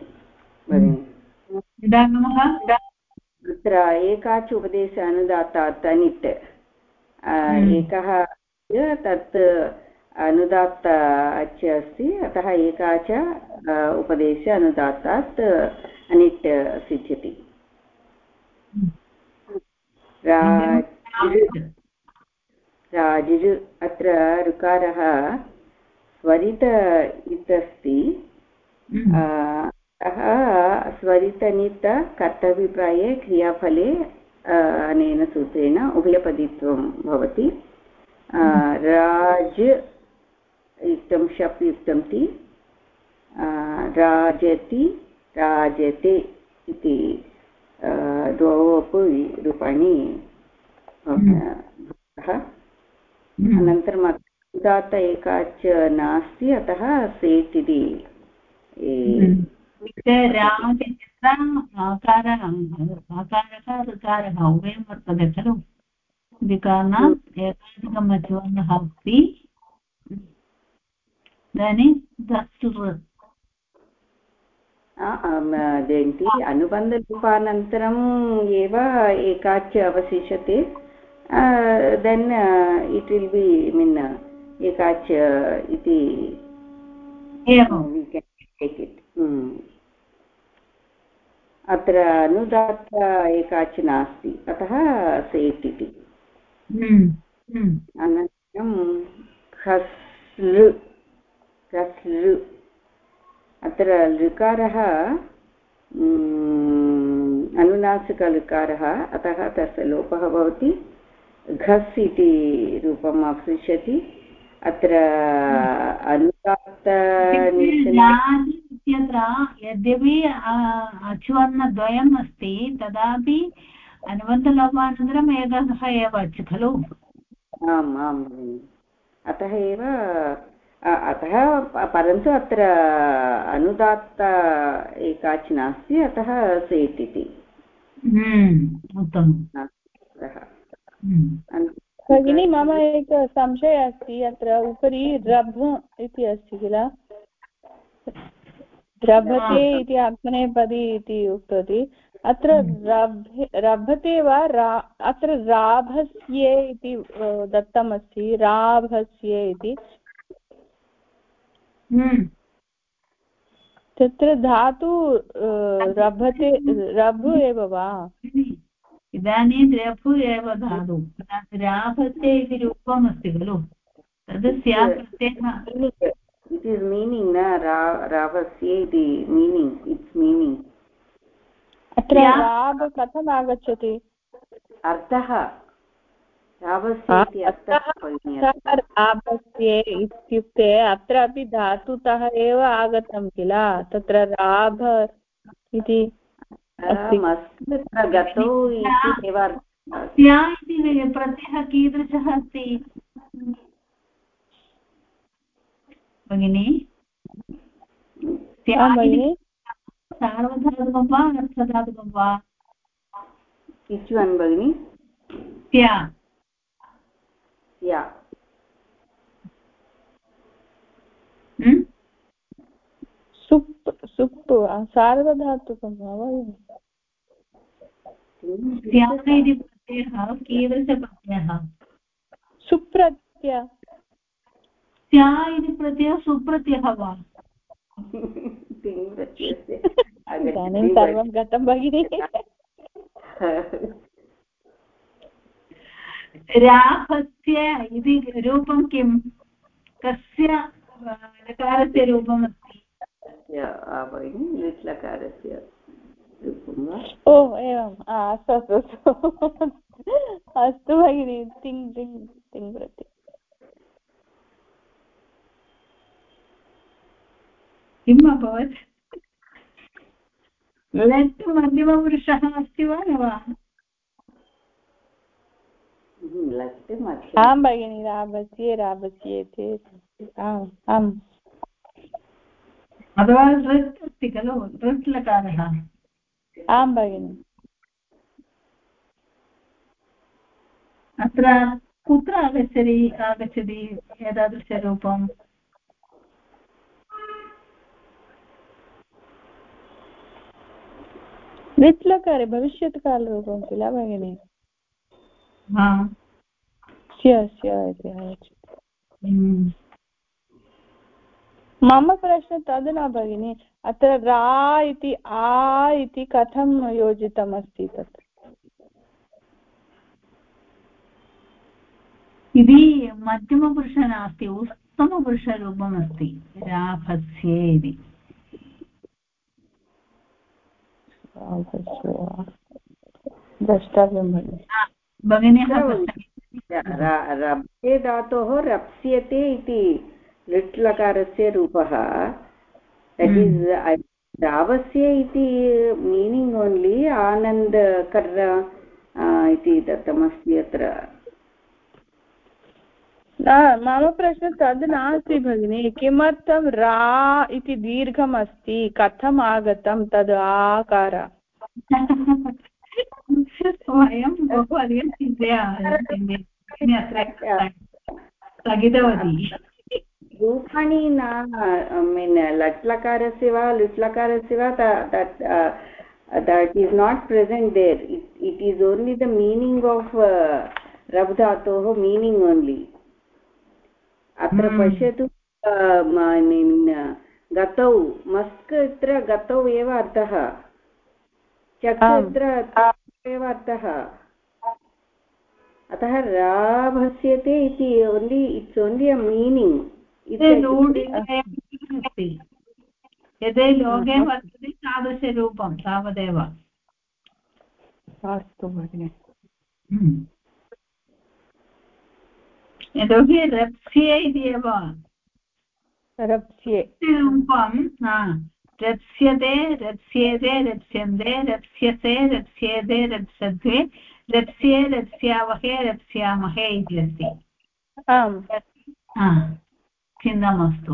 अत्र एकाच उपदेश अनुदाता तनिट् हम्म। एकः तत् अनुदात्त अच् अस्ति। अतः एका च उपदेश अनुदात्तात् अनिट् सिद्ध्यति। राजिर् अत्र ऋकारः स्वरित इत्यस्ति। हम्म। अतः स्वरितनित कर्तव्यप्राये क्रियाफले अनेन सूत्रेण उभयपदित्वं भवति। राज युक्तं शप् युक्तं ति राजति राजते इति द्वौ अपि रूपाणि भवतः। हम्म। अनन्तरम् उदात्त एकाच नास्ति अतः सेट् इति हम्म। ऋकारः उभयं वर्तते खलु। इति कारणात् एकाधिकमध्वर्णः अस्ति। इदानीं दस्तुर् जयन्ति अनुबन्धरूपानन्तरम् एव एकाच अवशिष्यते then it will be mean एकाच इति अत्र अनुदात्त एकाच नास्ति अतः सेट् इति हम्म, हम्म। खस्लृ खस्लृ अत्र लृकारः अनुनासिकलृकारः अतः तस्य लोपः भवति। घस् इति रूपम् अवशिष्यति। अत्र अनुदात्त इत्यत्र यद्यपि अचुवर्णद्वयम् अस्ति तदापि अनुबन्धलोपानन्तरम् एकः एव खलु? आम् आम्। अतः एव अतः परन्तु अत्र अनुदात्त एकाच् नास्ति अतः सेट् इति। हम्म, हम्म। भगिनी मम एक संशयः अस्ति अत्र उपरि रभ इति अस्ति किल? रभते इति आत्मनेपदी इति उक्तवती। अत्र रभे रभते वा रा अत्र राभस्ये इति दत्तमस्ति राभस्ये इति। हम्म। तत्र धातु रभते रभु एव वा? इदानीं रफु एव धातु। राभस्य इति रूपमस्ति खलु। तद् स्यात् प्रत्ययः। It is meaning na ravasya iti meaning its meaning अत्र राग कथम् आगच्छति अर्थः। राभस्ये इत्युक्ते अत्रापि धातुतः एव आगतं किल? तत्र राभ इति गतौ इति प्रत्ययः कीदृशः अस्ति? भगिनि? सार्वधातुकं वा अर्थधातुकं वा? which one bagini त्या yeah सुप् सुप् सार्वधातुकं वा भगिनि स्याः इति प्रत्ययः कीदृशप्रत्ययः सुप्रत्यय स्या इति प्रत्ययः सुप्रत्ययः वा? इदानीं सर्वं गतं भगिनि। *laughs* राहस्य इति रूपं किं कस्य लकारस्य रूपम् रूपं वा ओ एवम् अस्तु अस्तु अस्तु अस्तु भगिनि तिङ् तिङ् तिङ् प्रति किम् अभवत् लट् मध्यमपुरुषः अस्ति वा न वा आं भगिनि राभस्ये राभस्येते आम् आम् अथवा ऋत् अस्ति खलु ऋत् लकारः आं भगिनि अत्र कुत्र आगच्छति आगच्छति एतादृशरूपम् लिट्लकारे भविष्यत्कालरूपं किल भगिनि स्य स्य इति आगच्छति हम्म। मम प्रश्नः तद् न भगिनि अत्र रा इति आ इति कथं योजितमस्ति तत्? इति मध्यमपुरुषः नास्ति उत्तमपुरुषरूपमस्ति राभस्ये इति। द्रष्टव्यं भगिनि। भगिन्याः रप्ये धातोः रप्स्यते इति लिट् लकारस्य रूपः दट् इस् रावस्य इति मीनिङ्ग् ओन्लि आनन्दकर इति दत्तमस्ति अत्र. मम प्रश्नः तद् नास्ति भगिनि. किमर्थं रा इति दीर्घम् अस्ति कथम् आगतं तद् आकार? *laughs* वयं बहु अधिकं चिन्तयामः स्थगितवती रूपाणि न मीन् लट्लकारस्य वा लुट्लकारस्य वा that is not present there it is only the meaning of रब् धातोः मीनिङ्ग् ओन्लि अत्र पश्यतु गतौ मस्क् इत्र गतौ एव अर्थः चक् इत्र एव अर्थः। अतः राभस्यते इति only it's only a meaning यदि लोके वर्तते तादृशरूपं तावदेव। अस्तु भगिनि। यतोहि रप्स्ये इति एव रप्स्ये रूपं रप्स्यते रप्स्येते रप्स्यन्ते रप्स्यसे रप्स्येते रप्स्यध्वे रप्स्ये रप्स्यावहे रप्स्यामहे इति अस्ति। आम्। चिन्ता मास्तु।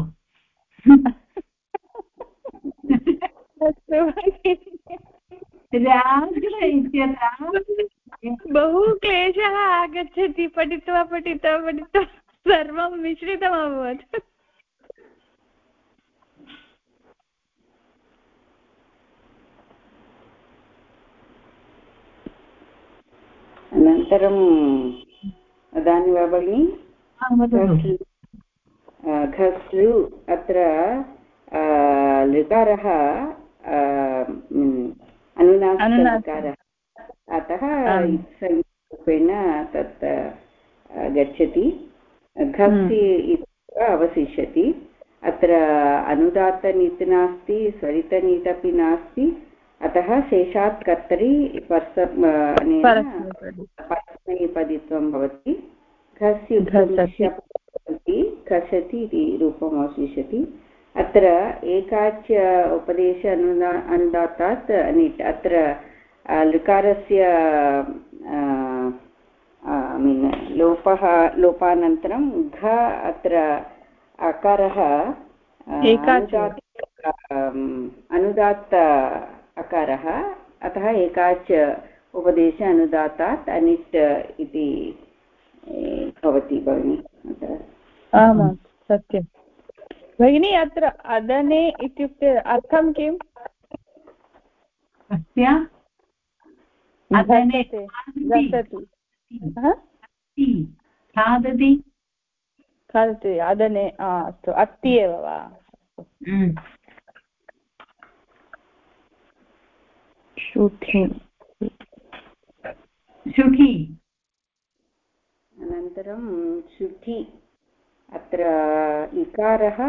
राग्र इत्यत्र बहु क्लेशः आगच्छति पठित्वा पठित्वा पठित्वा सर्वं मिश्रितम् अनन्तरं वदामि वा भगिनि? घस्लु अत्र लकारः अनुनासिककारः अतः रूपेण तत् गच्छति। घसि इति अवशिष्यति। अत्र अनुदात्तनीति नास्ति स्वरितनीत् अपि नास्ति। अतः शेषात् कर्तरि पर्स भवति। घस्युद्धि घसति इति रूपम् अवशिष्यति अत्र एकाच्य उपदेश अनुदा अनुदात्तात् अनिट् अत्र लकारस्य मीन् लोपः लोपानन्तरं घ अत्र अकारः अनुदात्त अकारः। अतः एकाच उपदेश अनुदातात् अनिट् इति भवति भगिनि। आमां सत्यम् भगिनी अत्र अदने इत्युक्ते अर्थं किम्? दशति खादति। खादति अदने अस्तु अस्ति एव वा? शुठि शुठि अनन्तरं शुठि अत्र इकारः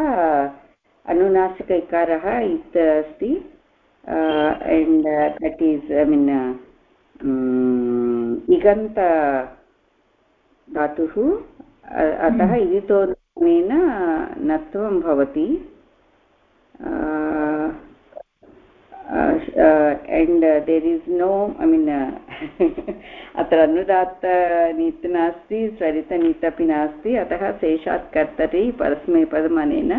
अनुनासिक इकारः इत् अस्ति। And that is I mean इगन्त धातुः। अतः हम्म। इदितोनेन नत्वं भवति। And there is no I mean अत्र अनुदात्तनीत् नास्ति स्वरितनीत् अपि नास्ति अतः शेषात् कर्तरि परस्मैपदम् अनेन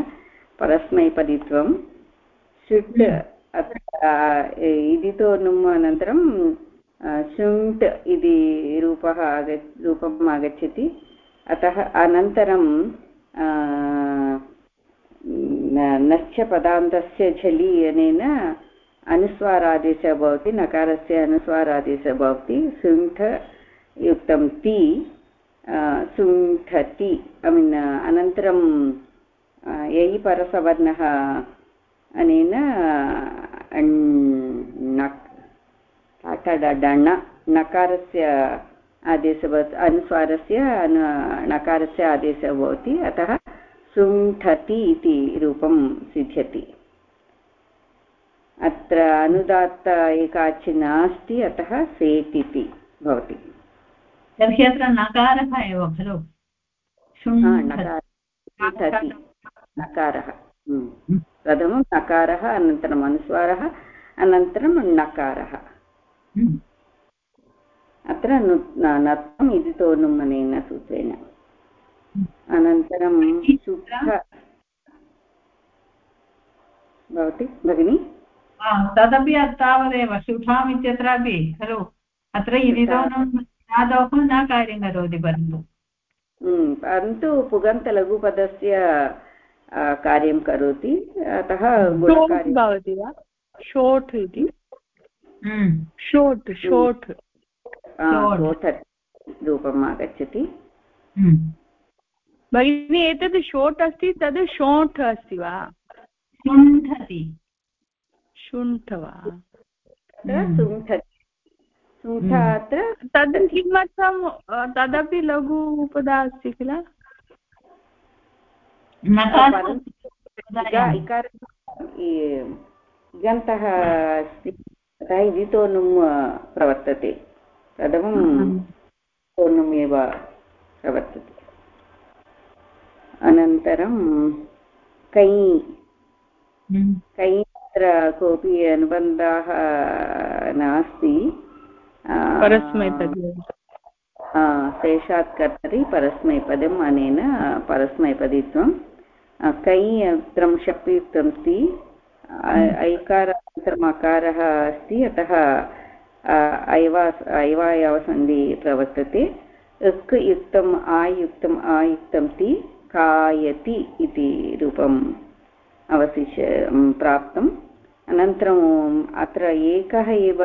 परस्मैपदित्वं षुट् अत्र इदितो नुम् अनन्तरं शुण्ट् इति रूपः आग रूपम् आगच्छति अतः अनन्तरं नश्च पदान्तस्य झलि अनेन अनुस्वारादेशः भवति, नकारस्य अनुस्वारादेशः भवति युक्तं ति सुण्ठति ऐ मीन् अनन्तरं ययि परसवर्णः, अनेन डण, नकारस्य आदेशः भवति, अनुस्वारस्य नकारस्य आदेशः भवति, अतः सुण्ठति इति रूपं अत्र अनुदात्त एकाचि नास्ति अतः सेट् इति भवति। तर्हि अत्र नकारः एव खलु? नकारः हम्म। प्रथमं नकारः अनन्तरम् अनुस्वारः अनन्तरं नकारः। हम्म। अत्र नत्वम् इति तोनुमनेन सूत्रेण। हम्म। अनन्तरं भवति भगिनी? तदपि तावदेव शुभाम् इत्यत्रापि खलु? अत्र इदिदोनम् न कार्यं करोति परन्तु। हम्म, परन्तु पुगन्तलघुपदस्य कार्यं करोति। अतः भवति वा? शोट् इति? शोट् शोट् रूपम् आगच्छति। हम्म। भगिनी एतत् शोट् अस्ति तद् शोण्ठ् अस्ति वा? शुण्ठति शुण्ठ वा हम्म। अत्र तद् किमर्थं तदपि लघु उपदा अस्ति किल? इगन्तः अस्ति। अतः इदितोनुं प्रवर्तते। प्रथमं तोनुम् एव प्रवर्तते। अनन्तरं कै हम्म। कै तत्र कोऽपि अनुबन्धः नास्ति। परस्मैपदी। शेषात् कर्तरि परस्मैपदम् अनेन परस्मैपदित्वं कै अत्रं शप्युक्तं अस्ति ऐकारानन्तरम् अकारः अस्ति अतः ऐवा ऐवायावसन्धि प्रवर्तते। अक् युक्तम् आयुक्तम् आयुक्तं ति कायति इति रूपम् अवशिष्य प्राप्तम्। अनन्तरम् अत्र एकः एव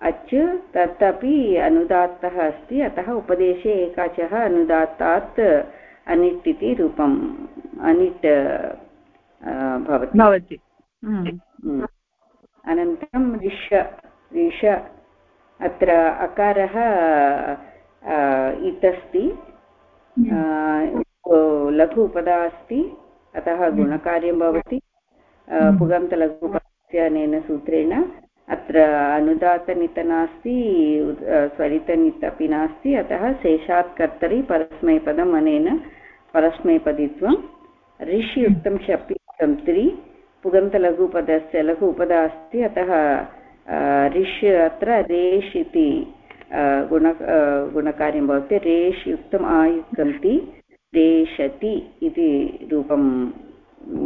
अच् तत् अपि अनुदात्तः अस्ति अतः उपदेशे एकाचः अनुदात्तात् अनिट् इति रूपम् अनिट् भवति। अनन्तरं ऋष ऋष अत्र अकारः इत् अस्ति। हम्म। लघु उपदा अस्ति अतः गुणकार्यं भवति। हम्म। पुगन्तलघुपदस्य अनेन सूत्रेण अत्र अनुदातनित नास्ति स्वरितनित् अपि नास्ति अतः शेषात् कर्तरि परस्मैपदम् अनेन परस्मैपदित्वं। ऋषि युक्तं शपि युक्तं त्रि पुगन्तलघुपदस्य लघु उपदा अस्ति अतः ऋष् अत्र रेष् इति गुण गुणकार्यं भवति रेष् युक्तम् आयुक्तं रेषति इति रूपं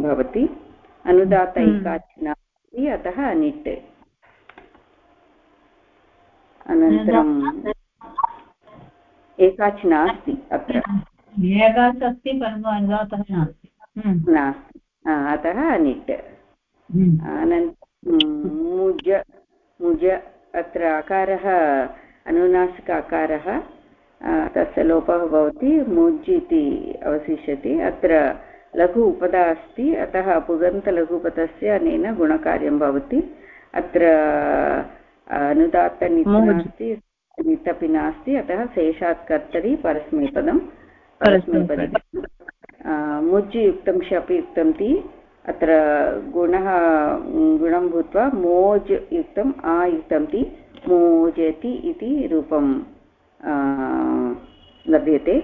भवति। अनुदात एकाचि अतः निट् अनन्तरम् एकाचि नास्ति अत्र। एकाच् अस्ति परन्तु अनुदातः नास्ति। नास्ति। अतः अनिट्। हम्म। अनन्तरं मुज मुज अत्र अकारः अनुनासिक अकारः तस्य लोपः भवति मुज् इति अवशिष्यति। अत्र लघु उपदा अस्ति अतः पुगन्तलघुपदस्य अनेन गुणकार्यं भवति। अत्र अनुदात्तनित् नास्ति नितपि नास्ति अतः शेषात् कर्तरि परस्मैपदं परस्मैपदे। मुज् युक्तं शपि युक्तं ति अत्र गुणः गुणं भूत्वा मोज् युक्तम् आ युक्तं ति मोजति इति रूपं लभ्यते।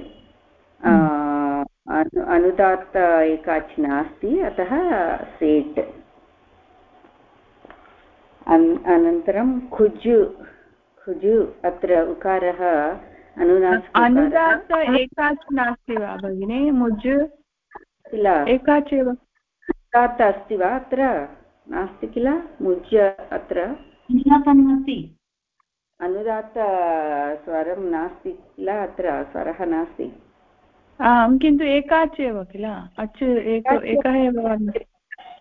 अनुदात्त एकाच् नास्ति अतः सेट्। अनन्तरं खुजु खुजु अत्र उकारः अनुदात्त एकाच् नास्ति वा भगिनि? मुज्? किल? एकाच् एव। अनुदात्त अस्ति वा अत्र? नास्ति किल? मुज् अत्र? अनुदात्त स्वरं नास्ति किल अत्र? स्वरः नास्ति। आम् किन्तु एकाच् एव किल? अच् एक एकः एव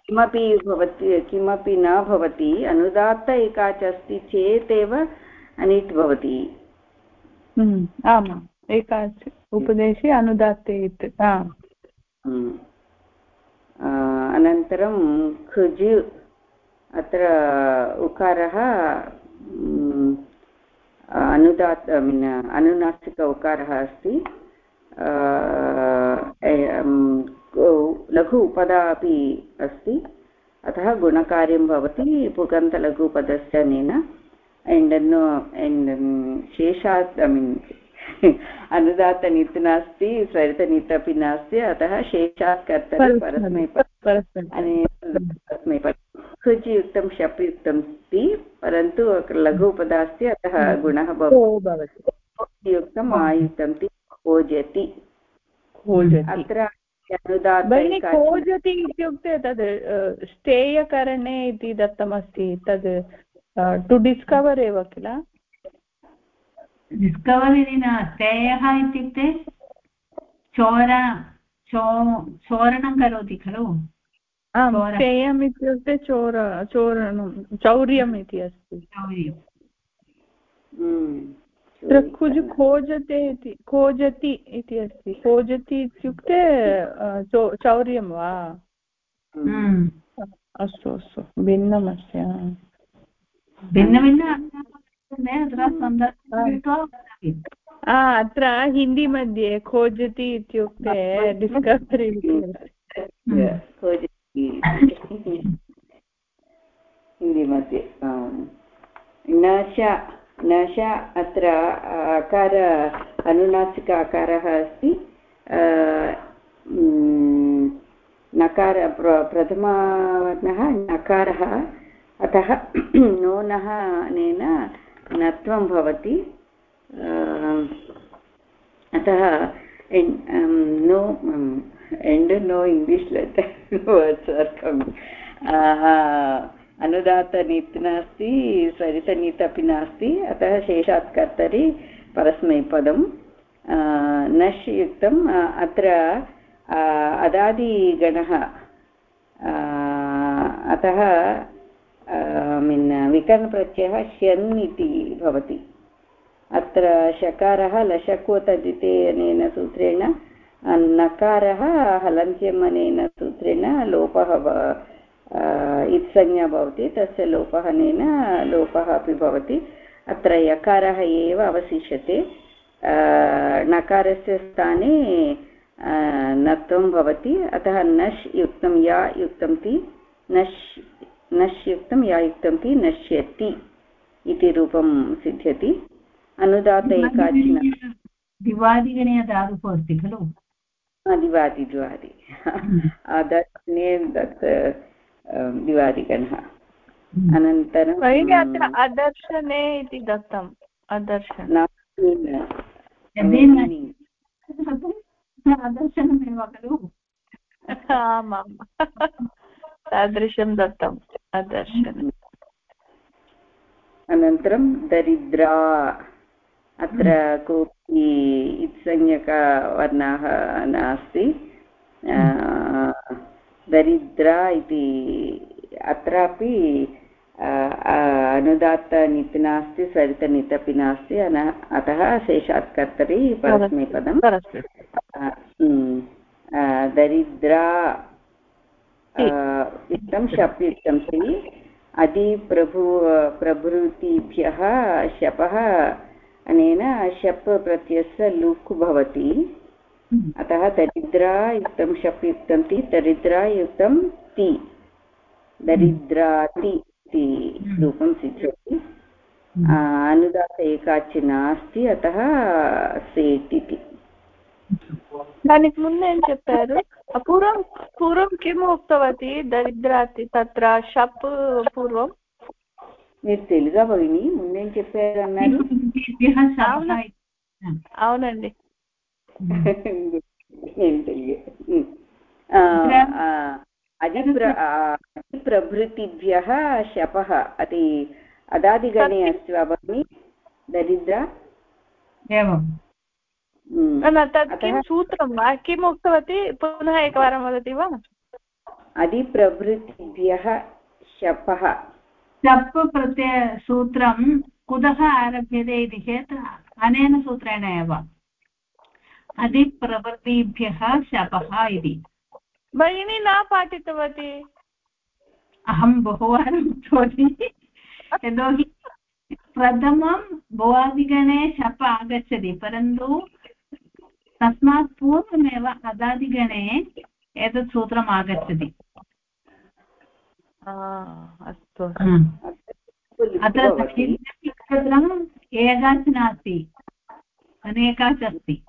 किमपि भवति किमपि न भवति अनुदात्त एकाच् अस्ति चेत् एव अनिट् भवति। हम्म, आमाम् एकाच् उपदेशे अनुदात्ते हम्म। अनन्तरं खुज् अत्र उकारः हम्म, अनुदात् अनुनासिक उकारः अस्ति। लघु उपदा अपि अस्ति। अतः गुणकार्यं भवति पुगन्तलघुपदस्य अनेन एण्ड् एण्ड् शेषात् ऐ मीन् *laughs* अनुदातनित् नास्ति स्वरितनित् अपि नास्ति। अतः शेषात् कर्तव्य परस्मैपद खुज् युक्तं अस्ति परन्तु लघु उपदा अस्ति अतः गुणः भवति। युक्तम् आयुक्तं ओजति अत्र खोजति इत्युक्ते तद् स्टेयकरणे इति दत्तमस्ति तद् टु डिस्कवर् एव किल? डिस्कवर् इति न स्तेयः इत्युक्ते चोर चो चोरणं करोति खलु? आम् स्तेयम् इत्युक्ते चोर चोरणं चौर्यम् इति अस्ति। चौर्यम्। कुजु खोजते इति खोजति इति अस्ति। खोजति इत्युक्ते चौर्यं वा? हम्म। अस्तु अस्तु। भिन्नमस्ति भिन्नभिन्न अत्र हिंदी मध्ये खोजति इत्युक्ते डिस्कवरि हिंदी मध्ये न नश अत्र अकार अनुनासिक अकारः अस्ति। नकार, प्र, प्रथमवर्णः नकारः। अतः *clears throat* नोनः अनेन नत्वं भवति। अतः no and no English letter words are coming. अनुदातनीत् नास्ति स्वरितनीत् अपि नास्ति, अतः शेषात् कर्तरि परस्मैपदं नश् अत्र अदादिगणः अतः मीन्, विकरणप्रत्ययः श्यन् इति भवति। अत्र शकारः लशक्वतदिते अनेन सूत्रेण, नकारः हलन्त्यम् अनेन सूत्रेण, लोपः इत्संज्ञा भवति तस्य लोपः अनेन लोपः अपि भवति। अत्र यकारः एव अवशिष्यते। नकारस्य स्थाने नत्वं भवति। अतः नश् युक्तं या युक्तं ति नश् नश् युक्तं या युक्तं ति नश्यति इति रूपं सिद्ध्यति। अनुदात एकाचिन दिवादिगणे धातुः अस्ति खलु? दिवादि दिवादि। तत् दिवादिगणः हम्म। अनन्तरं भगिनि अत्र अदर्शने इति दत्तम् अदर्शन। अदर्शनमेव खलु। आमां तादृशं दत्तम् अदर्शनम् अनन्तरं दरिद्रा अत्र कोऽपि इत्संज्ञकवर्णाः नास्ति। दरिद्रा इति। अत्रापि अनुदात्त नित् नास्ति स्वरितनित् अपि नास्ति अतः शेषात् कर्तरि परस्मैपदं दरिद्रा युक्तं शप् युक्तं सि। अधिप्रभु प्रभृतिभ्यः शपः अनेन शप् प्रत्ययस्य लुक् भवति। अतः दरिद्रा युक्तं शप् युक्तं ति दरिद्रा युक्तं ति दरिद्राति इति हम्म। रूपं सिद्ध्यति हम्म। अनुदात एकाचि नास्ति अतः सेट् इति దానికి ముందు ఏం చెప్పారు పూర్వం పూర్వం కిం ఉక్తవతి దరిద్రాతి తత్ర షప్ పూర్వం మీరు తెలుగా భగిని ముందేం చెప్పారు అన్నారు అవునండి प्रभृतिभ्यः शपः अति अदादिगणे अस्ति वा भगिनि? दरिद्रा? एवं तत् किं सूत्रं वा? किम् उक्तवती? पुनः एकवारं वदति वा? अधिप्रभृतिभ्यः शपः। शप् प्रत्ययसूत्रं कुतः आरभ्यते इति चेत् अनेन सूत्रेण एव। अधिप्रवृत्तिभ्यः शपः इति। भगिनी न पाठितवती। अहं बहुवारम् उक्तवती। यतोहि प्रथमं भुवादिगणे शप आगच्छति परन्तु तस्मात् पूर्वमेव अदादिगणे एतत् सूत्रम् आगच्छति। अस्तु। अत्र नक्षत्रम् नास्ति अनेकाच् अस्ति।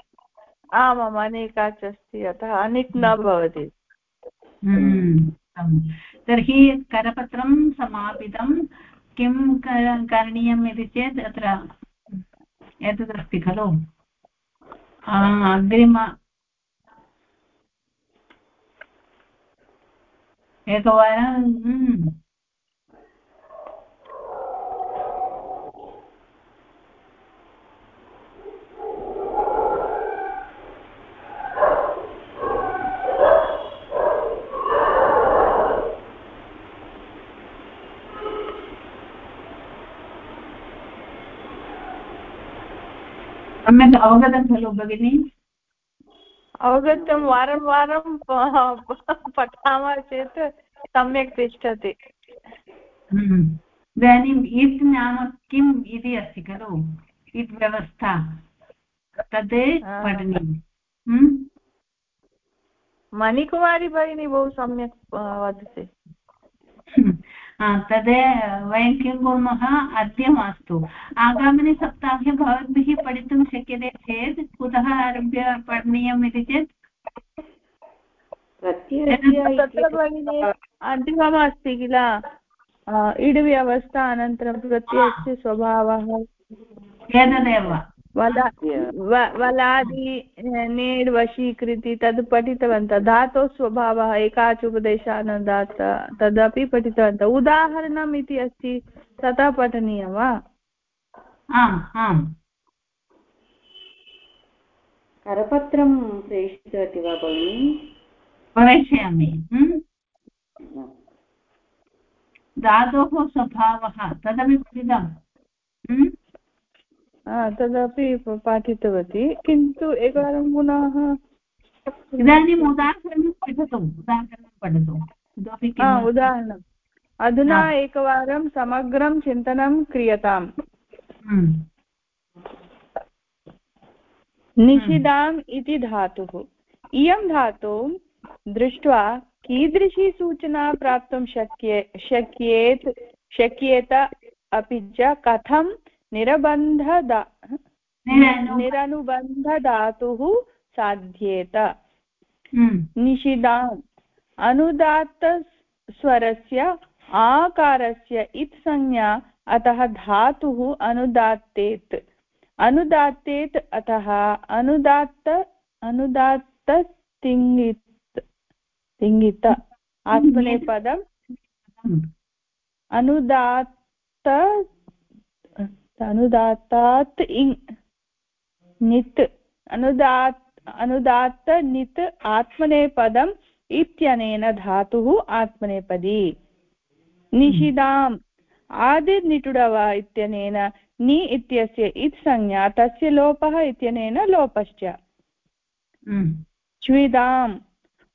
आमाम् अनेकाच् अस्ति अतः अनिट् न भवति। हम्म, तर्हि करपत्रं समापितं। किं करणीयम् इति चेत् अत्र एतदस्ति खलु? अग्रिम। एकवारं सम्यक् अवगतं खलु भगिनि? अवगतं वारं वारं पठामः चेत् सम्यक् तिष्ठति। हम्म। इदानीम् इत् नाम किम् इति अस्ति खलु? इत् व्यवस्था। तद् पठनीयम्। हम्म। मणिकुमारी भगिनी बहु सम्यक् वदति। तद् वयं किं कुर्मः? अद्य मास्तु। आगामिनि सप्ताहे भवद्भिः पठितुं शक्यते चेत् कुतः आरभ्य पठनीयम् इति चेत्? तत्र अन्तिमम् अस्ति किल? इड् व्यवस्था अनन्तरं प्रत्ययस्य स्वभावः? एतदेव। वलादि नेड् वशीकृति तद् पठितवन्तः धातोः स्वभावः एकाचुपदेशानुदात् तदपि पठितवन्तः। उदाहरणम् इति अस्ति ततः पठनीयं वा? आम् आम्। करपत्रं प्रेषितवती वा भगिनि? प्रेषयामि। धातोः स्वभावः तदपि पठितम् तदपि पाठितवती किन्तु एकवारं पुनः इदानीम् उदाहरणं पठतु उदाहरणं पठतु। उदाहरणम्। अधुना एकवारं समग्रं चिन्तनं क्रियताम्। हम्म। निषिदाम् इति धातुः। इयं धातुं दृष्ट्वा कीदृशी सूचना प्राप्तुं शक्ये शक्येत् शक्येत अपि च कथं निरबन्धदा निरनुबन्धधातुः साध्येत हम्म। निषिदाम् अनुदात्तस्वरस्य आकारस्य इत् संज्ञा अतः धातुः अनुदात्तेत् अनुदात्तेत् अतः अनुदात्त अनुदात्ततिङ्गित् तिङ्गित आत्मनेपदम्। अनुदात्त अनुदात्तात् इङ् नित् अनुदात् अनुदात्त नित् आत्मनेपदं इत्यनेन धातुः आत्मनेपदी। निषिदाम् आदिर्निटुडव इत्यनेन नि इत्यस्य इत् संज्ञा तस्य लोपः इत्यनेन लोपश्च। च्विदाम्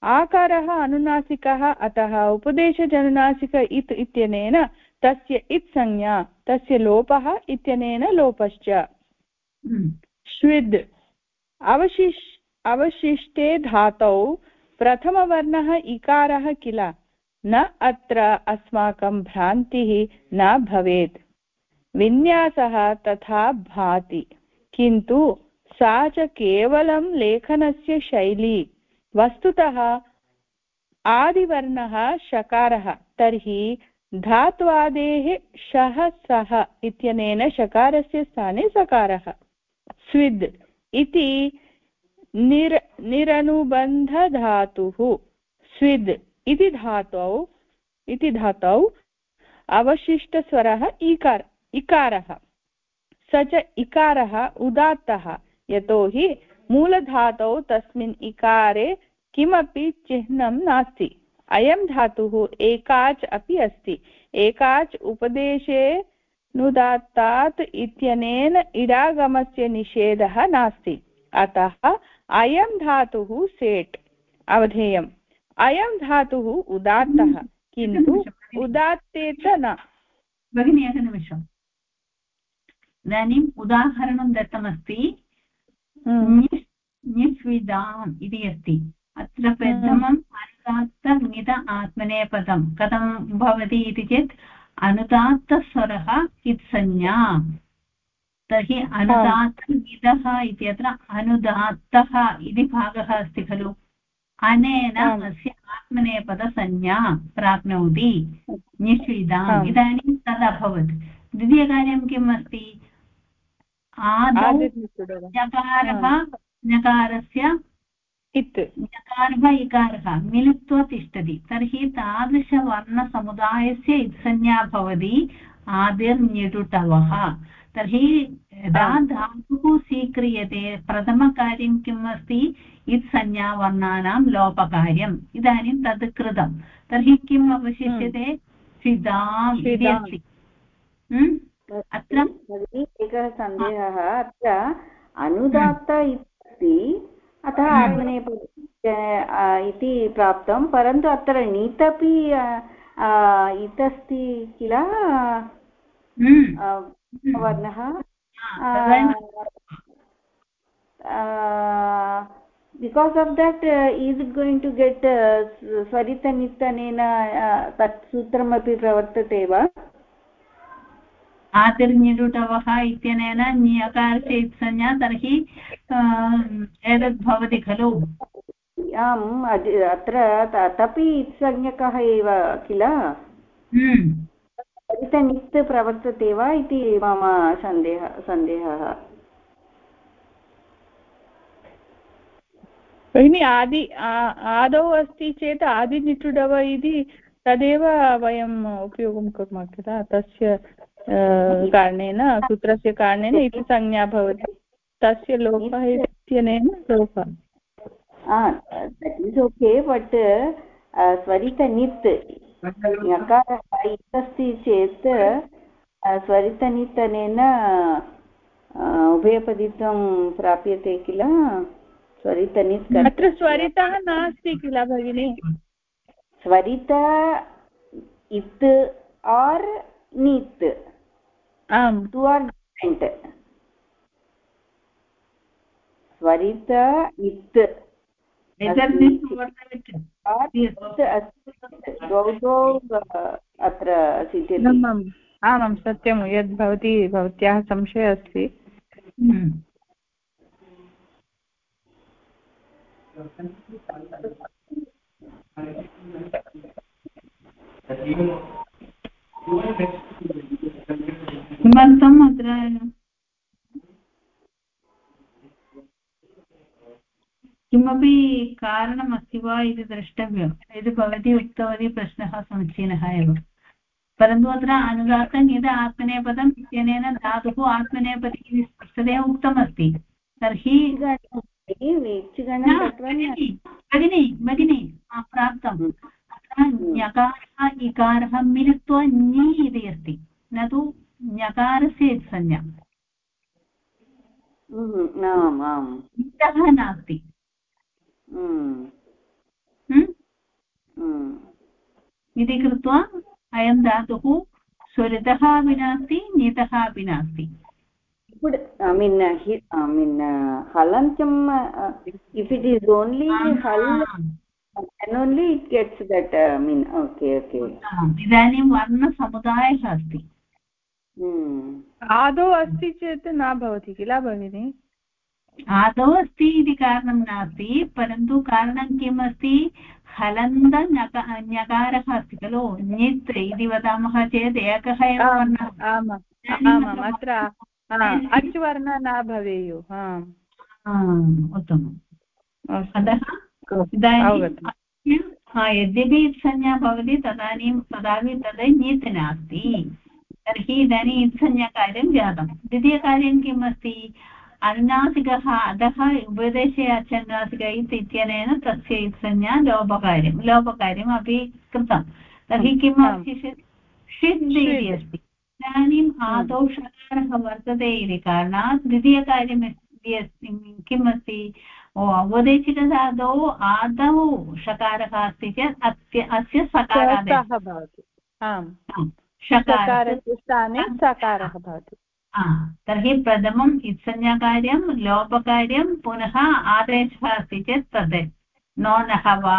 आकारः अनुनासिकः अतः उपदेशजनुनासिक इत् इत्यनेन तस्य इत् संज्ञा तस्य लोपः इत्यनेन लोपश्च। श्विद् अवशिष् अवशिष्टे धातौ प्रथमवर्णः इकारः किल? न अत्र अस्माकं भ्रान्तिः न भवेत्। विन्यासः तथा भाति। किन्तु सा च केवलं लेखनस्य शैली। वस्तुतः आदिवर्णः शकारः। तर्हि धात्वादेः शः सः इत्यनेन शकारस्य स्थाने सकारः। स्विद् इति निर, निरनुबन्धधातुः। स्विद् इति धातौ इति धातौ अवशिष्टस्वरः इकार, इकारः। स च इकारः उदात्तः। यतोहि मूलधातौ तस्मिन् इकारे किमपि चिह्नं नास्ति। अयं धातुः एकाच् अपि अस्ति। एकाच् उपदेशे नुदात्तात् इत्यनेन इडागमस्य निषेधः नास्ति। अतः अयं धातुः सेट् अवधेयम्। अयं धातुः उदात्तः किन्तु उदात्ते च न। भगिनी एकनिमिषम् इदानीम् उदाहरणं दत्तमस्ति। निस्विदाम् हम्म। इति अस्ति। अत्र हम्म। अनुदात्तनिद आत्मनेपदं कथं भवति इति चेत् अनुदात्तस्वरः इत्संज्ञा तर्हि अनुदात्तनिदः इत्यत्र अनुदात्तः इति भागः अस्ति खलु। अनेन अस्य आत्मनेपदसंज्ञा प्राप्नोति। निश्विदाम् इदानीं तदभवत् द्वितीयकार्यं किम् अस्ति? आदौ ञकारः ञकारस्य इत् ञकारः इकारः मिलित्वा तिष्ठति तर्हि तादृशवर्णसमुदायस्य इत्संज्ञा भवति आदिर्निटुटवः तर्हि यदा धातुः स्वीक्रियते प्रथमकार्यं किम् अस्ति इत्संज्ञावर्णानां लोपकार्यम् इदानीं तद् कृतं तर्हि किम् अवशिष्यते सिदाम् इति अस्ति अत्र एकः सन्देहः अत्र अनुदात्त इति अतः आत्मनेपदी इति प्राप्तं परन्तु अत्र नीत् अपि इत् अस्ति किल? वर्णः because of that it going to get स्वरितनित्तनेन तत् सूत्रमपि प्रवर्तते वा? आतिर्निरुटवः इत्यनेन ञकारस्य इत्संज्ञा तर्हि एतद् भवति खलु? आम् अत्र तदपि इत्संज्ञकः एव किल? नित् प्रवर्तते वा इति मम सन्देह सन्देहः। भगिनि आदि आदौ अस्ति चेत् आदिनिटुडव इति तदेव वयम् उपयोगं कुर्मः किल? तस्य कारणेन सूत्रस्य कारणेन इति संज्ञा भवति। तस्य लोपः इत्यनेन लोपः। ओके बट् स्वरितनित् यकारः अस्ति चेत् स्वरितनित् उभयपदित्वं प्राप्यते किल? स्वरितनित् अत्र स्वरितः नास्ति किल भगिनि? स्वरित इत् आर् नीत्। आम् टु आर् डिफरेण्ट् स्वरित इत् अत्र आमां सत्यं यद् भवती भवत्याः संशयः अस्ति किमर्थम् अत्र किमपि कारणमस्ति वा इति द्रष्टव्यम्। यदि भवती उक्तवती प्रश्नः समीचीनः एव। परन्तु अत्र अनुदात्तं यद् आत्मनेपदम् इत्यनेन धातुः आत्मनेपदी इति स्पष्टतया उक्तमस्ति। तर्हि भगिनि भगिनि प्राप्तम् अत्र ञकारः इकारः मिलित्वा ञि इति अस्ति। न तु ञकारस्य संज्ञा आम् आम् इतः नास्ति इति कृत्वा अयं धातुः स्वरितः अपि नास्ति नीतः अपि नास्ति I mean, uh, he, I mean, uh, halantam, uh, if it is only hal, then only it gets that, uh, I mean, okay, okay. इदानीं वर्णसमुदायः अस्ति आदौ अस्ति चेत् न भवति किल भगिनि? आदौ अस्ति इति कारणं नास्ति परन्तु कारणं किम् अस्ति हलन्द ञकारः अस्ति खलु ञित् इति वदामः चेत् एकः एव आमाम् अत्र अच् वर्णः न भवेयुः उत्तमम्। अतः इदानीं यद्यपि संज्ञा भवति तदानीं तदापि तद् ञित् नास्ति। तर्हि इदानीम् इत्संज्ञाकार्यं जातं। द्वितीयकार्यं किम् अस्ति अनुनासिकः अधः उपदेशे अचन्नासिक इत् इत्यनेन तस्य इत्संज्ञा लोपकार्यं लोपकार्यम् अपि कृतं। तर्हि किम् अस्ति षिद् इति अस्ति। इदानीम् आदौ षकारः वर्तते इति कारणात् द्वितीयकार्यम् किम् अस्ति औपदेशिकधातौ आदौ षकारः अस्ति चेत् अस्य सकारादेशः। भवति। स्थाने सकारः भवति। तर्हि प्रथमम् इत्संज्ञाकार्यं लोपकार्यं पुनः आदेशः अस्ति चेत् तद्। नोनः वा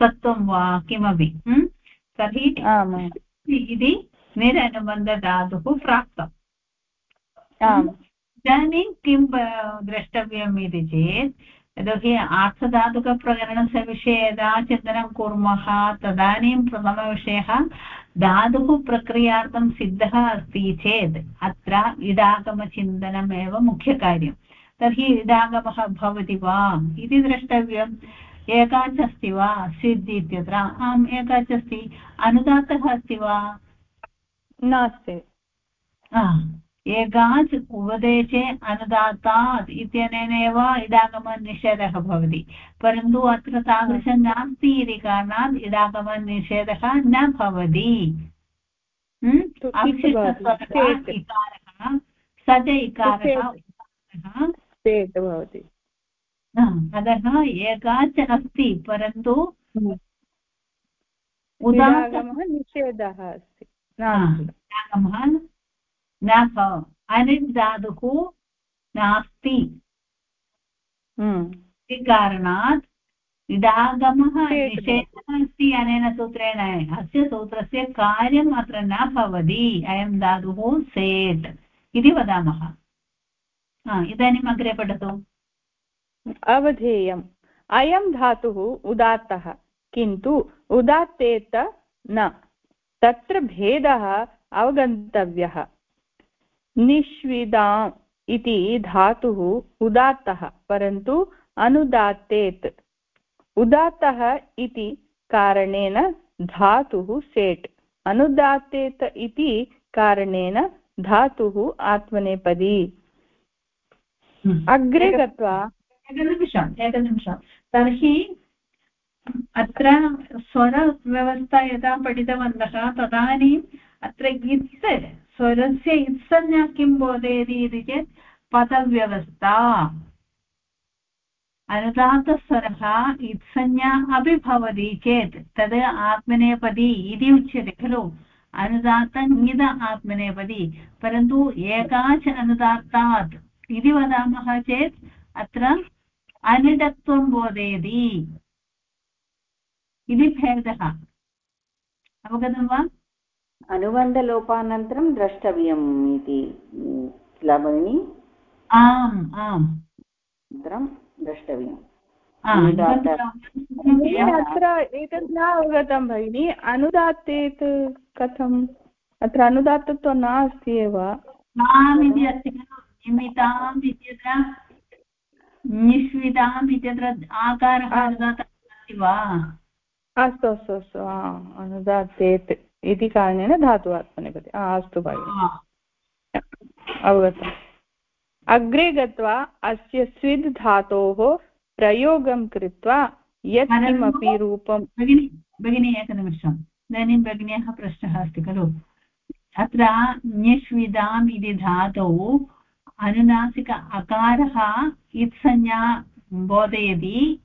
सत्त्वं वा किमपि तर्हि इति निरनुबन्धधातुः प्राप्तम् इदानीं किं द्रष्टव्यम् इति चेत् यतोहि आर्थधातुकप्रकरणस्य विषये यदा चिन्तनं कुर्मः तदानीं प्रथमविषयः धातुः प्रक्रियार्थं सिद्धः अस्ति चेत् अत्र इडागमचिन्तनमेव मुख्यकार्यं। तर्हि इडागमः भवति वा? इति द्रष्टव्यम्। एकाच् अस्ति वा? सिद् इत्यत्र। आम् एकाच् अस्ति अनुदातः अस्ति वा? नास्ति। एकाच् उपदेशे अनुदातात् इत्यनेनैव इडागमनिषेधः भवति। परन्तु अत्र तादृशं नास्ति इति कारणात् इडागमनिषेधः न भवति। इकारः स च इकारः अतः एकाच् अस्ति परन्तु उदागमः निषेधः अस्ति। न अनिट् धातुः नास्ति। हम्म। इति कारणात् इडागमः निषेधः अस्ति अनेन सूत्रेण। अस्य सूत्रस्य कार्यम् अत्र न भवति। अयं धातुः सेट् इति वदामः। इदानीम् अग्रे पठतु। अवधेयम्। अयं धातुः उदात्तः किन्तु उदात्तेत न। तत्र भेदः अवगन्तव्यः। निष्विदा इति धातुः उदात्तः परन्तु अनुदात्तेत्। उदात्तः इति कारणेन धातुः सेट्। अनुदात्तेत इति कारणेन धातुः आत्मनेपदी। हम्म। अग्रे गत्वा एकनिमिषम् एकनिमिषं। तर्हि अत्र स्वरव्यवस्था यदा पठितवन्तः तदानीम् अत्र इत् स्वरस्य इत्संज्ञा किं बोधयति इति चेत् पदव्यवस्था अनुदातस्वरः इत्संज्ञा अपि भवति चेत् तद् आत्मनेपदी इति उच्यते खलु अनुदात्त निद आत्मनेपदी परन्तु एकाच अनुदात्तात् इति वदामः चेत् अत्र अनिडत्वं बोधयति इति भेदः अवगतं वा अनुबन्धलोपानन्तरं द्रष्टव्यम् इति किल भगिनि आम् आम्। अनन्तरं द्रष्टव्यम्। अत्र एतत् न अवगतं भगिनि अनुदात्तेत् कथम्? अत्र अनुदात्तत्वं नास्ति एव। इति अस्ति खलु। निमिताम् इत्यत्र निष्विताम् इत्यत्र आकारः अनुदातः अस्ति वा? अस्तु अस्तु अस्तु। अनुदात्तेत्। इति कारणेन धातु आत्मनेपदि अस्तु भगिनि। अवगतम्। अग्रे गत्वा अस्य स्विद् धातोः प्रयोगं कृत्वा यत्किमपि रूपं भगिनि भगिनी एकनिमिषम्। इदानीं भगिन्याः प्रश्नः अस्ति खलु। अत्र ञष्विदाम् इति धातौ अनुनासिक अकारः इत्संज्ञा बोधयति।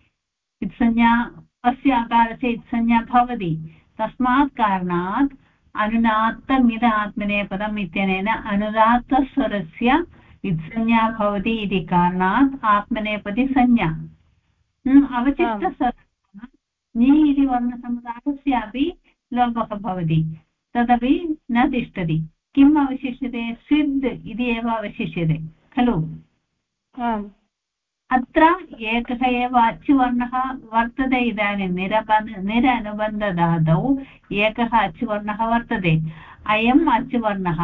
इत्संज्ञा अस्य अकारस्य इत्संज्ञा भवति। तस्मात् कारणात् अनुदात्तमिद आत्मनेपदम् इत्यनेन अनुदात्तस्वरस्य इत्संज्ञा भवति इति कारणात् आत्मनेपदी संज्ञा। अवशिष्टस्वरः नि इति वर्णसमुदायस्यापि लोपः भवति, तदपि न तिष्ठति। किम् अवशिष्यते? सिद् इति एव अवशिष्यते, खलु? अत्र एकः एव अचुवर्णः वर्तते इदानीं निरबन् निरनुबन्धधातौ एकः अचुवर्णः वर्तते। अयम् अचुवर्णः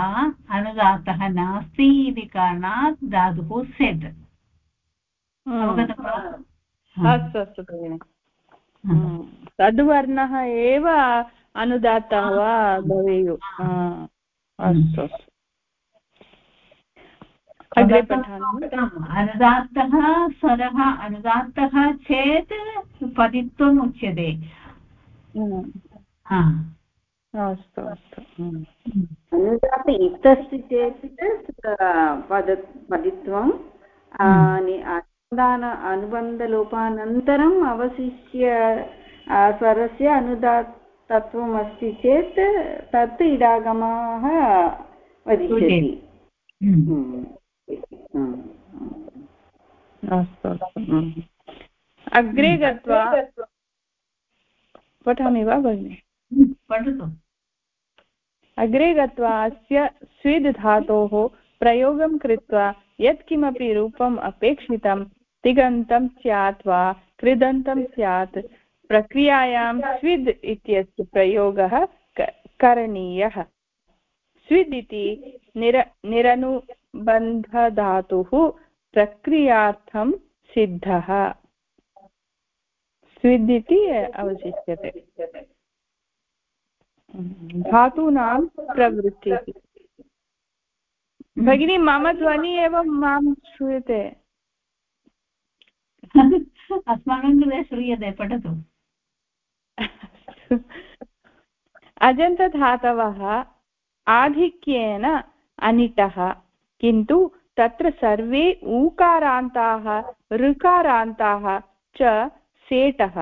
अनुदातः नास्ति इति कारणात् धातुः सेट्। अस्तु अस्तु भगिनि। तद्वर्णः एव अनुदातः वा भवेयुः? अस्तु अस्तु। अग्रे पठामि अनुदात्तः स्वरः अनुदात्तः चेत् पदित्वम् उच्यते। अस्तु अस्तु। अनुदात्त इतस्ति चेत् पद पदित्वं अनुदान अनुबन्धलोपानन्तरम् अवशिष्य स्वरस्य अनुदात्तत्वम् अस्ति चेत् तत् इडागमाः वदिष्यति। अस्तु अस्तु। अग्रे गत्वा पठामि वा भगिनि? पठतु। अग्रे गत्वा अस्य स्विद् धातोः प्रयोगं कृत्वा यत्किमपि रूपम् अपेक्षितं तिगन्तं स्यात् वा कृदन्तं स्यात् प्रक्रियायां स्विद् इत्यस्य प्रयोगः करणीयः। स्विद् इति निर निरनुबन्धधातुः प्रक्रियार्थं सिद्धः। स्विद् इति अवशिष्यते। धातूनां प्रवृत्तिः। भगिनी मम ध्वनि एव माँ श्रूयते। अस्माकं कृते श्रूयते पठतु। अजन्तधातवः आधिक्येन अनिटः किन्तु तत्र सर्वे ऊकारान्ताः ऋकारान्ताः च सेटः।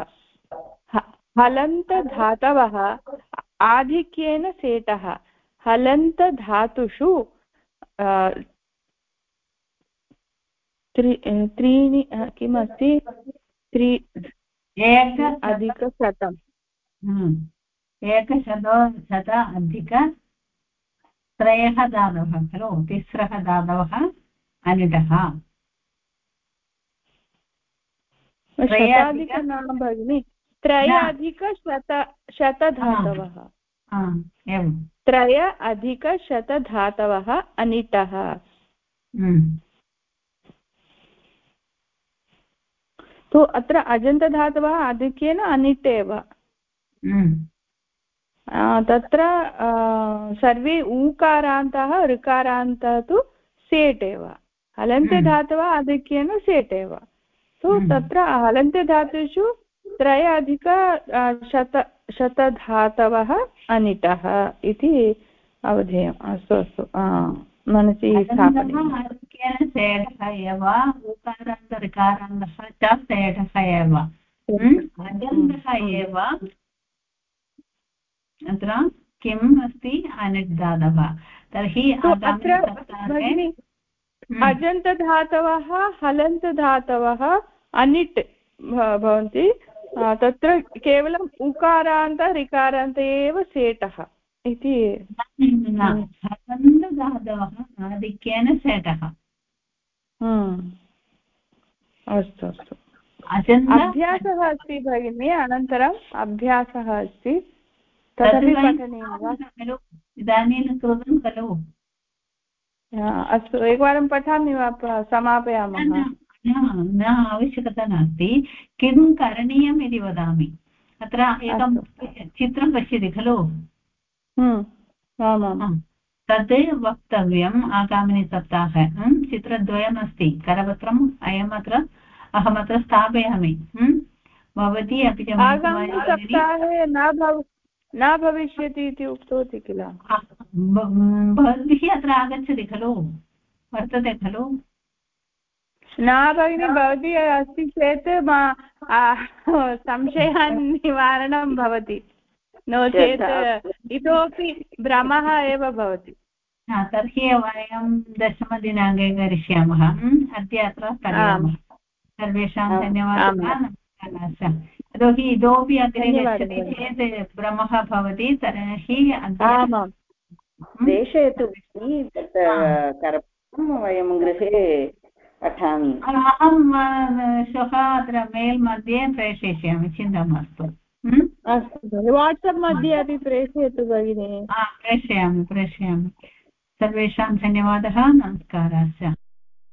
हलन्तधातवः आधिक्येन सेटः। हलन्तधातुषु त्रीणि किमस्ति? त्रि एक अधिकशतम् एकशत शत अधिक त्रयः धातवः खलु? तिस्रः धातवः अनिटः भगिनि त्रयाधिकशत शतधातवः। एवं त्रय अधिकशतधातवः अनिटः तु अत्र अजन्तधातवः आधिक्येन अनिट् एव तत्र सर्वे ऊकारान्तः ऋकारान्तः तु सेट् एव हलन्ते धातवः आधिक्येन सेट् एव तु तत्र हलन्ते धातुषु त्रय अधिक शत शतधातवः अनिटः इति अवधेयम्। अस्तु अस्तु मनसि च एव। अजन्तः एव अत्र किम् अस्ति? अनिर्धातवः तर्हि भगिनि अजन्तधातवः हलन्तधातवः अनिट् भवन्ति। तत्र केवलम् उकारान्त ऋकारान्त एव सेटः इति। हलन्तधातवः आधिक्येन सेटः। अस्तु अस्तु। अभ्यासः अस्ति भगिनि अनन्तरम् अभ्यासः अस्ति। तदपि पठनीयं वा? खलु। इदानीं कृतं खलु। अस्तु एकवारं पठामि वा समापयामः? न आवश्यकता नास्ति। किं करणीयम् इति वदामि। अत्र एकं चित्रं पश्यति खलु। तद् वक्तव्यम् आगामिनि सप्ताहे। चित्रद्वयमस्ति। करपत्रम् अयम् अत्र अहमत्र स्थापयामि। भवती अपि च आगामिसप्ताहे न भव न भविष्यति इति उक्तवती किल? भवद्भिः अत्र आगच्छति खलु? वर्तते खलु? न भगिनि भवती अस्ति चेत् संशयनिवारणं भवति। नो चेत् इतोपि भ्रमः एव भवति। तर्हि वयं दशमदिनाङ्के करिष्यामः। अद्य अत्र सर्वेषां धन्यवादः। यतोहि इतोपि अग्रे गच्छति चेत् भ्रमः भवति तर्हि प्रेषयतु तत् वयं गृहे पठामि। अहं श्वः अत्र मेल् मध्ये प्रेषयिष्यामि चिन्ता मास्तु। अस्तु वाट्सप् मध्ये अपि प्रेषयतु भगिनि। प्रेषयामि प्रेषयामि। सर्वेषां धन्यवादः नमस्काराश्च